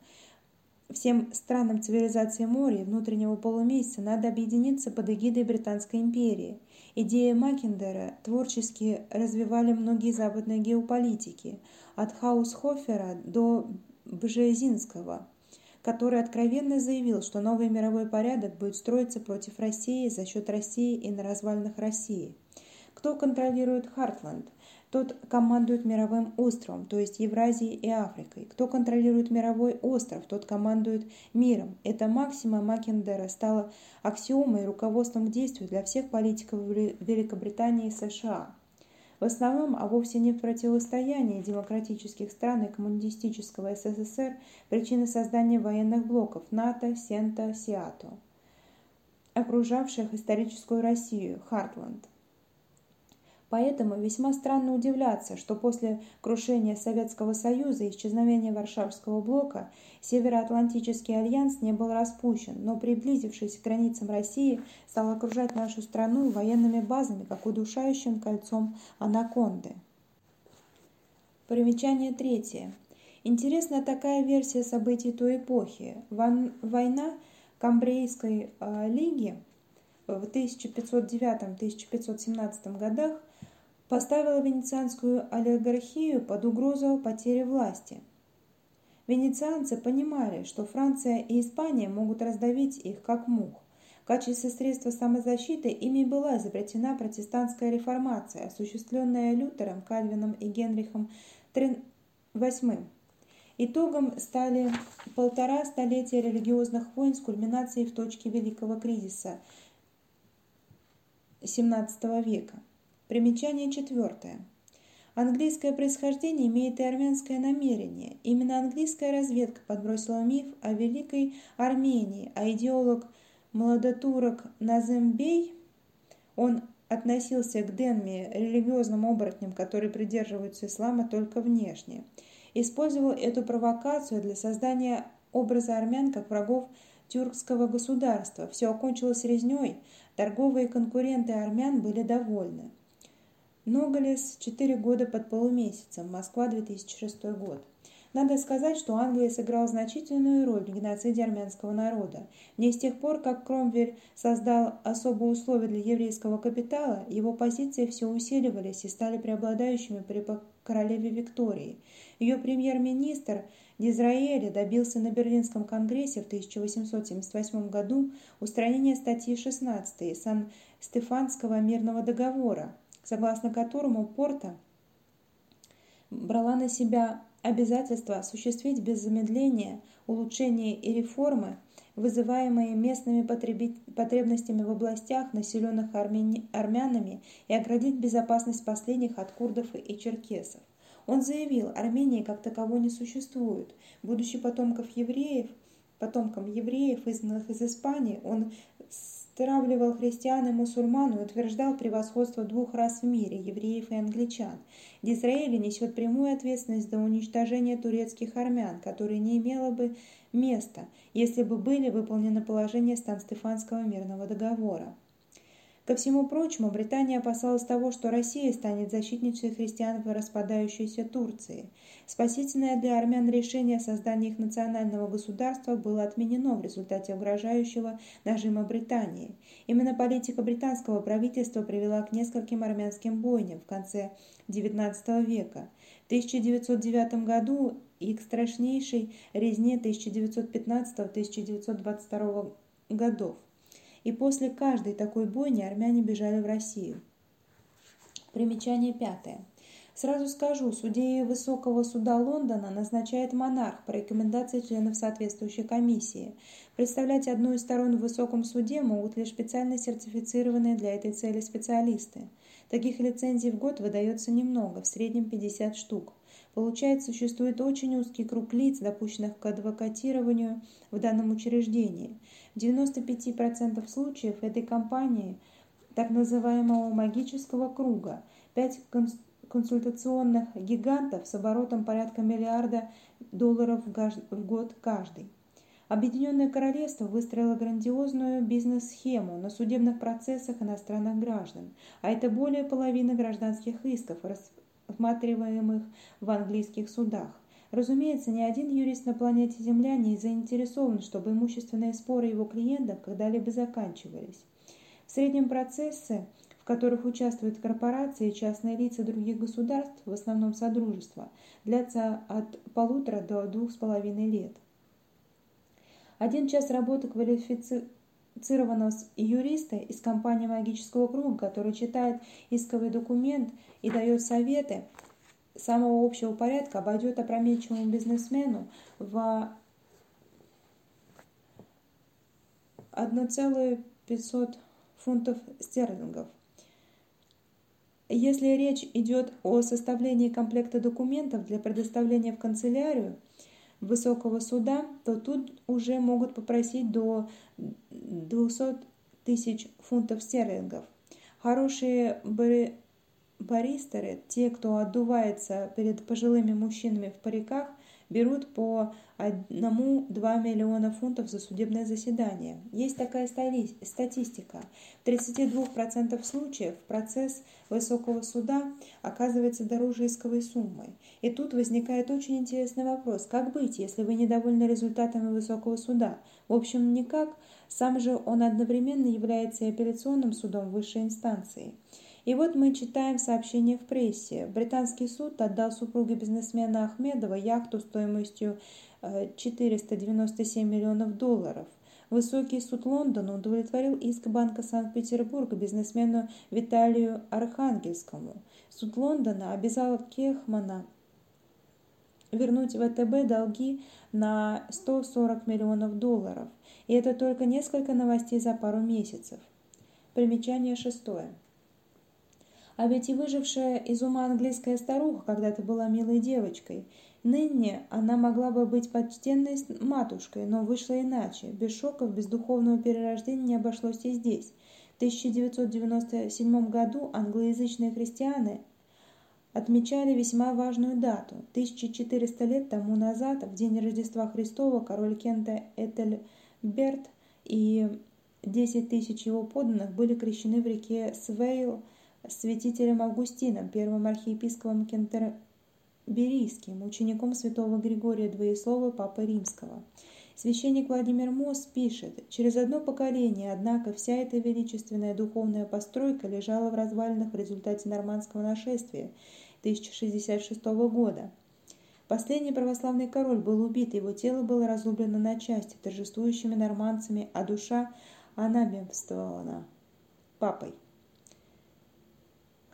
[SPEAKER 1] всем странам цивилизации моря и внутреннего полумесяца надо объединиться под эгидой Британской империи. Идеи Маккендера творчески развивали многие западные геополитики – от Хаусхофера до Бжезинского, который откровенно заявил, что новый мировой порядок будет строиться против России за счет России и на развалинах России. Кто контролирует Хартланд? Тот командует мировым островом, то есть Евразией и Африкой. Кто контролирует мировой остров, тот командует миром. Эта максима Макендера стала аксиомой и руководством к действию для всех политиков Великобритании и США. В основном, а вовсе не в противостоянии демократических стран и коммунистического СССР причины создания военных блоков НАТО, Сента, Сиато, окружавших историческую Россию, Хартланд. Поэтому весьма странно удивляться, что после крушения Советского Союза и исчезновения Варшавского блока Североатлантический альянс не был распущен, но приблизившись к границам России, стал окружать нашу страну военными базами, как удушающим кольцом анаконды. Примечание третье. Интересна такая версия событий той эпохи. Война Камбрейской э, лиги в 1509-1517 годах поставила венецианскую олигархию под угрозу потери власти. Венецианцы понимали, что Франция и Испания могут раздавить их, как мух. В качестве средства самозащиты ими была изобретена протестантская реформация, осуществленная Лютером, Кальвином и Генрихом VIII. Итогом стали полтора столетия религиозных войн с кульминацией в точке Великого кризиса XVII века. Примечание четвертое. Английское происхождение имеет и армянское намерение. Именно английская разведка подбросила миф о Великой Армении, а идеолог молодотурок Назембей, он относился к Денме, религиозным оборотням, которые придерживаются ислама только внешне, использовал эту провокацию для создания образа армян как врагов тюркского государства. Все окончилось резней, торговые конкуренты армян были довольны. Ноголес, 4 года под полумесяцем, Москва, 2006 год. Надо сказать, что Англия сыграла значительную роль в геноциде армянского народа. Не с тех пор, как Кромвель создал особые условия для еврейского капитала, его позиции все усиливались и стали преобладающими при королеве Виктории. Ее премьер-министр Дизраэли добился на Берлинском конгрессе в 1878 году устранения статьи 16 Сан-Стефанского мирного договора, согласно которому Порта брала на себя обязательство осуществить без замедления улучшения и реформы, вызываемые местными потребностями в областях, населенных армянами, и оградить безопасность последних от курдов и черкесов. Он заявил, Армении как таковой не существует. Будучи потомков евреев, потомком евреев, изгнанных из Испании, он стравливал христиан и мусульман и утверждал превосходство двух рас в мире – евреев и англичан. Дизраэли несет прямую ответственность за уничтожение турецких армян, которое не имело бы места, если бы были выполнены положения Стан-Стефанского мирного договора. Ко всему прочему, Британия опасалась того, что Россия станет защитницей христиан в распадающейся Турции. Спасительное для армян решение о создании их национального государства было отменено в результате угрожающего нажима Британии. Именно политика британского правительства привела к нескольким армянским бойням в конце XIX века. В 1909 году и к страшнейшей резне 1915-1922 годов и после каждой такой бойни армяне бежали в Россию. Примечание пятое. Сразу скажу, судей Высокого суда Лондона назначает монарх по рекомендации членов соответствующей комиссии. Представлять одну из сторон в Высоком суде могут лишь специально сертифицированные для этой цели специалисты. Таких лицензий в год выдается немного, в среднем 50 штук. Получается, существует очень узкий круг лиц, допущенных к адвокатированию в данном учреждении. В 95% случаев этой компании так называемого магического круга, пять консультационных гигантов с оборотом порядка миллиарда долларов в год каждый. Объединенное Королевство выстроило грандиозную бизнес-схему на судебных процессах иностранных граждан, а это более половины гражданских исков, рассматриваемых в английских судах. Разумеется, ни один юрист на планете Земля не заинтересован, чтобы имущественные споры его клиентов когда-либо заканчивались. В среднем процессы, в которых участвуют корпорации и частные лица других государств, в основном содружества, длятся от полутора до двух с половиной лет. Один час работы квалифици... квалифицированного юриста из компании магического круга, который читает исковый документ и дает советы самого общего порядка, обойдет опрометчивому бизнесмену в 1,500 фунтов стерлингов. Если речь идет о составлении комплекта документов для предоставления в канцелярию высокого суда, то тут уже могут попросить до 200 тысяч фунтов стерлингов. Хорошие баристеры, те, кто отдувается перед пожилыми мужчинами в париках, берут по 1-2 миллиона фунтов за судебное заседание. Есть такая статистика. В 32% случаев процесс высокого суда оказывается дороже исковой суммы. И тут возникает очень интересный вопрос. Как быть, если вы недовольны результатами высокого суда? В общем, никак. Сам же он одновременно является и апелляционным судом высшей инстанции. И вот мы читаем сообщение в прессе. Британский суд отдал супруге бизнесмена Ахмедова яхту стоимостью 497 э, миллионов долларов. Высокий суд Лондона удовлетворил иск Банка Санкт-Петербурга бизнесмену Виталию Архангельскому. Суд Лондона обязал Кехмана вернуть ВТБ долги на 140 миллионов долларов. И это только несколько новостей за пару месяцев. Примечание шестое. А ведь и выжившая из ума английская старуха когда-то была милой девочкой. Ныне она могла бы быть почтенной матушкой, но вышло иначе. Без шоков, без духовного перерождения не обошлось и здесь. В 1997 году англоязычные христиане отмечали весьма важную дату. 1400 лет тому назад, в день Рождества Христова, король Кента Этельберт и 10 тысяч его подданных были крещены в реке Свейл – святителем Августином, первым архиепископом Кентерберийским, учеником святого Григория Двоеслова, Папы Римского. Священник Владимир Мос пишет, «Через одно поколение, однако, вся эта величественная духовная постройка лежала в развалинах в результате нормандского нашествия 1066 года. Последний православный король был убит, его тело было разрублено на части торжествующими нормандцами, а душа анабемствована папой.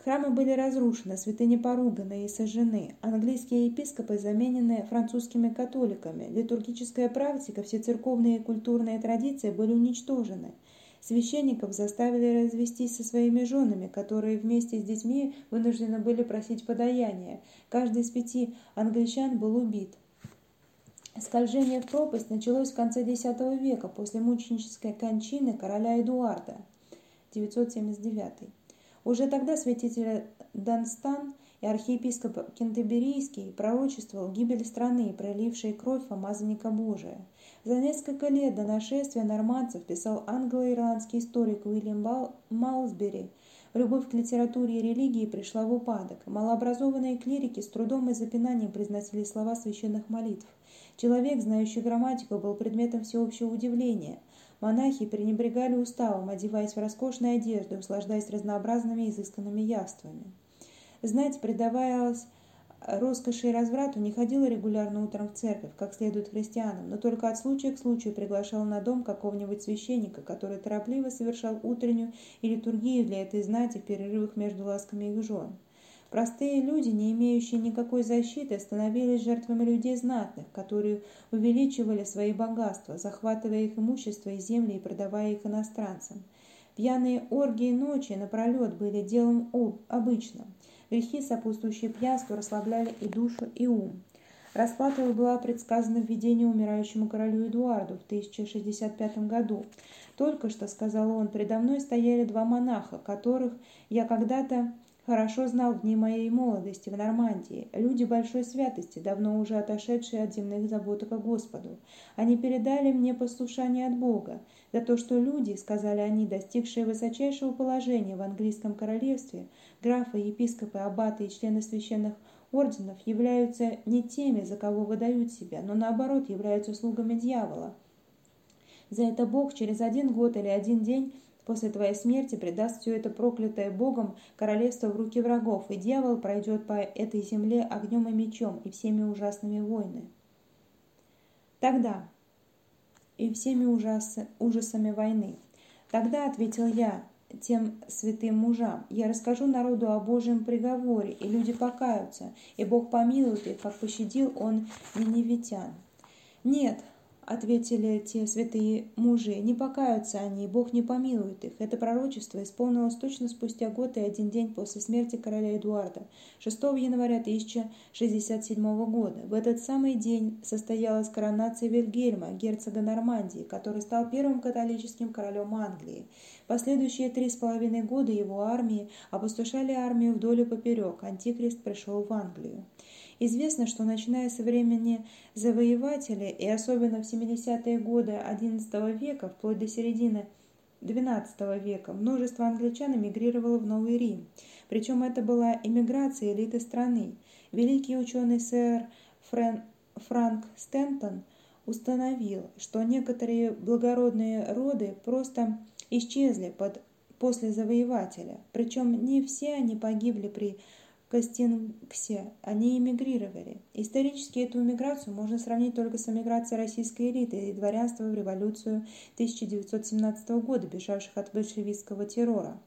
[SPEAKER 1] Храмы были разрушены, святыни поруганы и сожжены, английские епископы заменены французскими католиками, литургическая практика, все церковные и культурные традиции были уничтожены. Священников заставили развестись со своими женами, которые вместе с детьми вынуждены были просить подаяния. Каждый из пяти англичан был убит. Скольжение в пропасть началось в конце X века после мученической кончины короля Эдуарда 979 уже тогда святитель Данстан и архиепископ Кентерберийский пророчествовал гибель страны, пролившей кровь помазанника Божия. За несколько лет до нашествия нормандцев писал англо-ирландский историк Уильям Малсбери Любовь к литературе и религии пришла в упадок. Малообразованные клирики с трудом и запинанием произносили слова священных молитв. Человек, знающий грамматику, был предметом всеобщего удивления. Монахи пренебрегали уставом, одеваясь в роскошные одежды, услаждаясь разнообразными изысканными явствами. Знать предавалась роскоши и разврату, не ходила регулярно утром в церковь, как следует христианам, но только от случая к случаю приглашал на дом какого-нибудь священника, который торопливо совершал утреннюю и литургию для этой знати в перерывах между ласками их жен. Простые люди, не имеющие никакой защиты, становились жертвами людей знатных, которые увеличивали свои богатства, захватывая их имущество и земли и продавая их иностранцам. Пьяные оргии ночи напролет были делом обычным. Грехи, сопутствующие пьянству, расслабляли и душу, и ум. Расплата была предсказана в видении умирающему королю Эдуарду в 1065 году. Только что, сказал он, предо мной стояли два монаха, которых я когда-то хорошо знал в дни моей молодости в Нормандии, люди большой святости, давно уже отошедшие от земных забот к Господу. Они передали мне послушание от Бога, за то, что люди, сказали они, достигшие высочайшего положения в английском королевстве, графы, епископы, аббаты и члены священных орденов являются не теми, за кого выдают себя, но наоборот являются слугами дьявола. За это Бог через один год или один день после твоей смерти предаст все это проклятое Богом королевство в руки врагов, и дьявол пройдет по этой земле огнем и мечом и всеми ужасными войны. Тогда и всеми ужас, ужасами войны. Тогда ответил я тем святым мужам, я расскажу народу о Божьем приговоре, и люди покаются, и Бог помилует их, как пощадил он ниневитян. Нет, Ответили те святые мужи, не покаются они, Бог не помилует их. Это пророчество исполнилось точно спустя год и один день после смерти короля Эдуарда, 6 января 1067 года. В этот самый день состоялась коронация Вильгельма, герцога Нормандии, который стал первым католическим королем Англии. Последующие три с половиной года его армии опустошали армию вдоль и поперек. Антихрист пришел в Англию. Известно, что начиная со времени завоевателей и особенно в 70-е годы XI века, вплоть до середины XII века, множество англичан эмигрировало в Новый Рим. Причем это была эмиграция элиты страны. Великий ученый сэр Френ... Франк Стентон установил, что некоторые благородные роды просто исчезли под, после завоевателя. Причем не все они погибли при Костенксе они эмигрировали. Исторически эту эмиграцию можно сравнить только с эмиграцией российской элиты и дворянства в революцию 1917 года, бежавших от большевистского террора.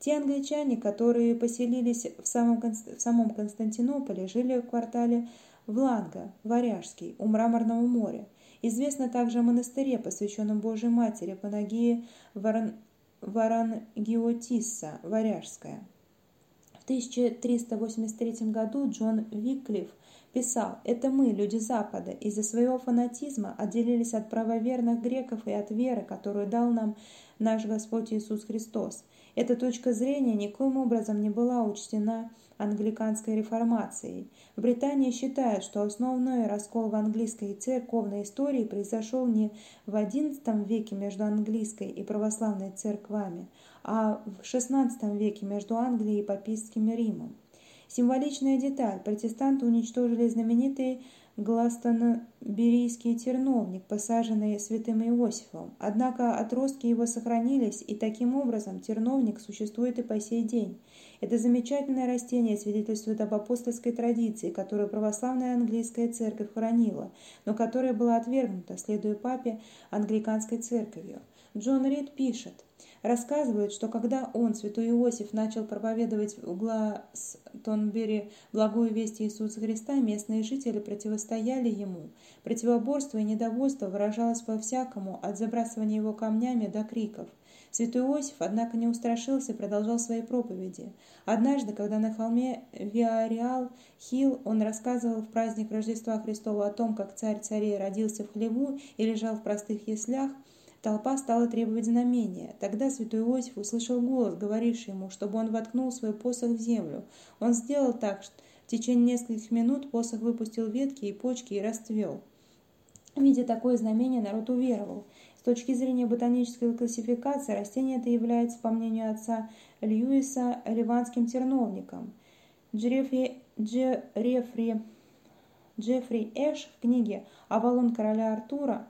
[SPEAKER 1] Те англичане, которые поселились в самом, в самом Константинополе, жили в квартале Вланга, Варяжский, у Мраморного моря. Известно также о монастыре, посвященном Божьей Матери, Панагии Варан... Варангиотисса, Варяжская. 1383 году Джон Виклиф писал «Это мы, люди Запада, из-за своего фанатизма отделились от правоверных греков и от веры, которую дал нам наш Господь Иисус Христос. Эта точка зрения никоим образом не была учтена англиканской реформацией. В Британии считают, что основной раскол в английской церковной истории произошел не в XI веке между английской и православной церквами, а в XVI веке между Англией и Папистским Римом. Символичная деталь. Протестанты уничтожили знаменитый Гластонберийский терновник, посаженный святым Иосифом. Однако отростки его сохранились, и таким образом терновник существует и по сей день. Это замечательное растение свидетельствует об апостольской традиции, которую православная английская церковь хранила, но которая была отвергнута, следуя папе англиканской церковью. Джон Рид пишет, Рассказывают, что когда он, святой Иосиф, начал проповедовать в Гластонбери благую весть Иисуса Христа, местные жители противостояли ему. Противоборство и недовольство выражалось по-всякому, от забрасывания его камнями до криков. Святой Иосиф, однако, не устрашился и продолжал свои проповеди. Однажды, когда на холме Виареал Хилл он рассказывал в праздник Рождества Христова о том, как царь царей родился в хлеву и лежал в простых яслях, Толпа стала требовать знамения. Тогда святой Иосиф услышал голос, говоривший ему, чтобы он воткнул свой посох в землю. Он сделал так, что в течение нескольких минут посох выпустил ветки и почки и расцвел. Видя такое знамение, народ уверовал. С точки зрения ботанической классификации, растение это является, по мнению отца Льюиса, ливанским терновником. Джеффри, Джеффри, Джеффри Эш в книге «Авалон короля Артура»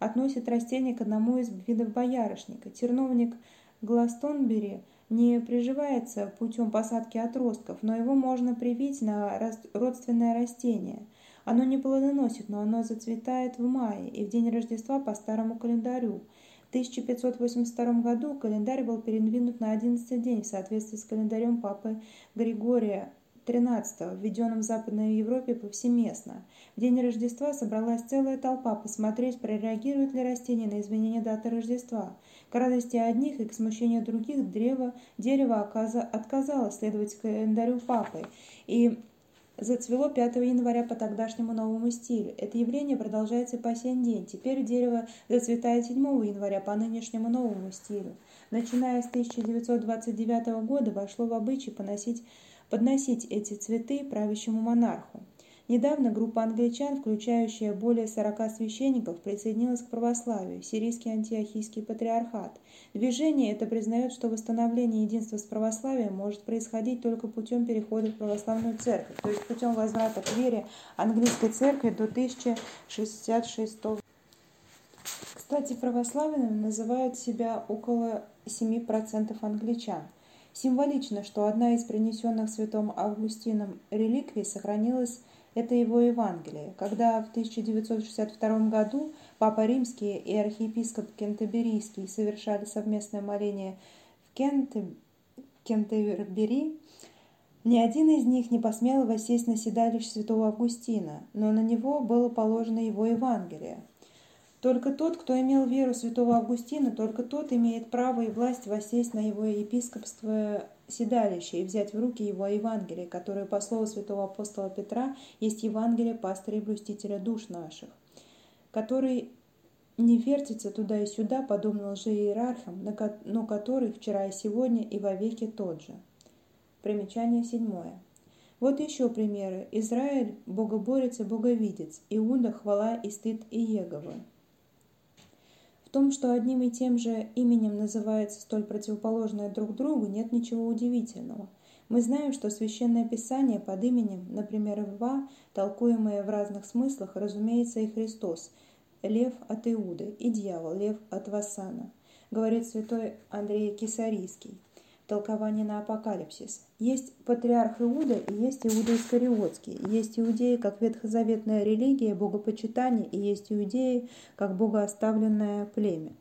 [SPEAKER 1] относит растение к одному из видов боярышника. Терновник Гластонбери не приживается путем посадки отростков, но его можно привить на родственное растение. Оно не плодоносит, но оно зацветает в мае и в день Рождества по старому календарю. В 1582 году календарь был передвинут на 11 день в соответствии с календарем папы Григория XIII, введенном в Западной Европе повсеместно. В день Рождества собралась целая толпа посмотреть, прореагирует ли растение на изменение даты Рождества. К радости одних и к смущению других древо, дерево отказало следовать календарю папы и зацвело 5 января по тогдашнему новому стилю. Это явление продолжается по сей день. Теперь дерево зацветает 7 января по нынешнему новому стилю. Начиная с 1929 года вошло в обычай поносить подносить эти цветы правящему монарху. Недавно группа англичан, включающая более 40 священников, присоединилась к православию, сирийский антиохийский патриархат. Движение это признает, что восстановление единства с православием может происходить только путем перехода в православную церковь, то есть путем возврата к вере английской церкви до 1066 года. Кстати, православными называют себя около 7% англичан – Символично, что одна из принесенных святым Августином реликвий сохранилась Это его Евангелие. Когда в 1962 году Папа Римский и архиепископ Кентерберийский совершали совместное моление в Кентербери, ни один из них не посмел воссесть на седалище святого Августина, но на него было положено его Евангелие. Только тот, кто имел веру святого Августина, только тот имеет право и власть воссесть на его епископство седалище и взять в руки его Евангелие, которое, по слову святого апостола Петра, есть Евангелие пастыря и блюстителя душ наших, который не вертится туда и сюда, подобно лжеиерархам, но который вчера и сегодня и вовеки тот же. Примечание седьмое. Вот еще примеры. Израиль – богоборец и боговидец, Иуда – хвала и стыд Иеговы. В том, что одним и тем же именем называется столь противоположное друг другу, нет ничего удивительного. Мы знаем, что Священное Писание под именем, например, Ва, толкуемое в разных смыслах, разумеется, и Христос, лев от Иуды, и дьявол, лев от Васана, говорит святой Андрей Кисарийский толкование на апокалипсис. Есть патриарх Иуда и есть Иуда Искариотский. Есть иудеи как ветхозаветная религия, богопочитание, и есть иудеи как богооставленное племя.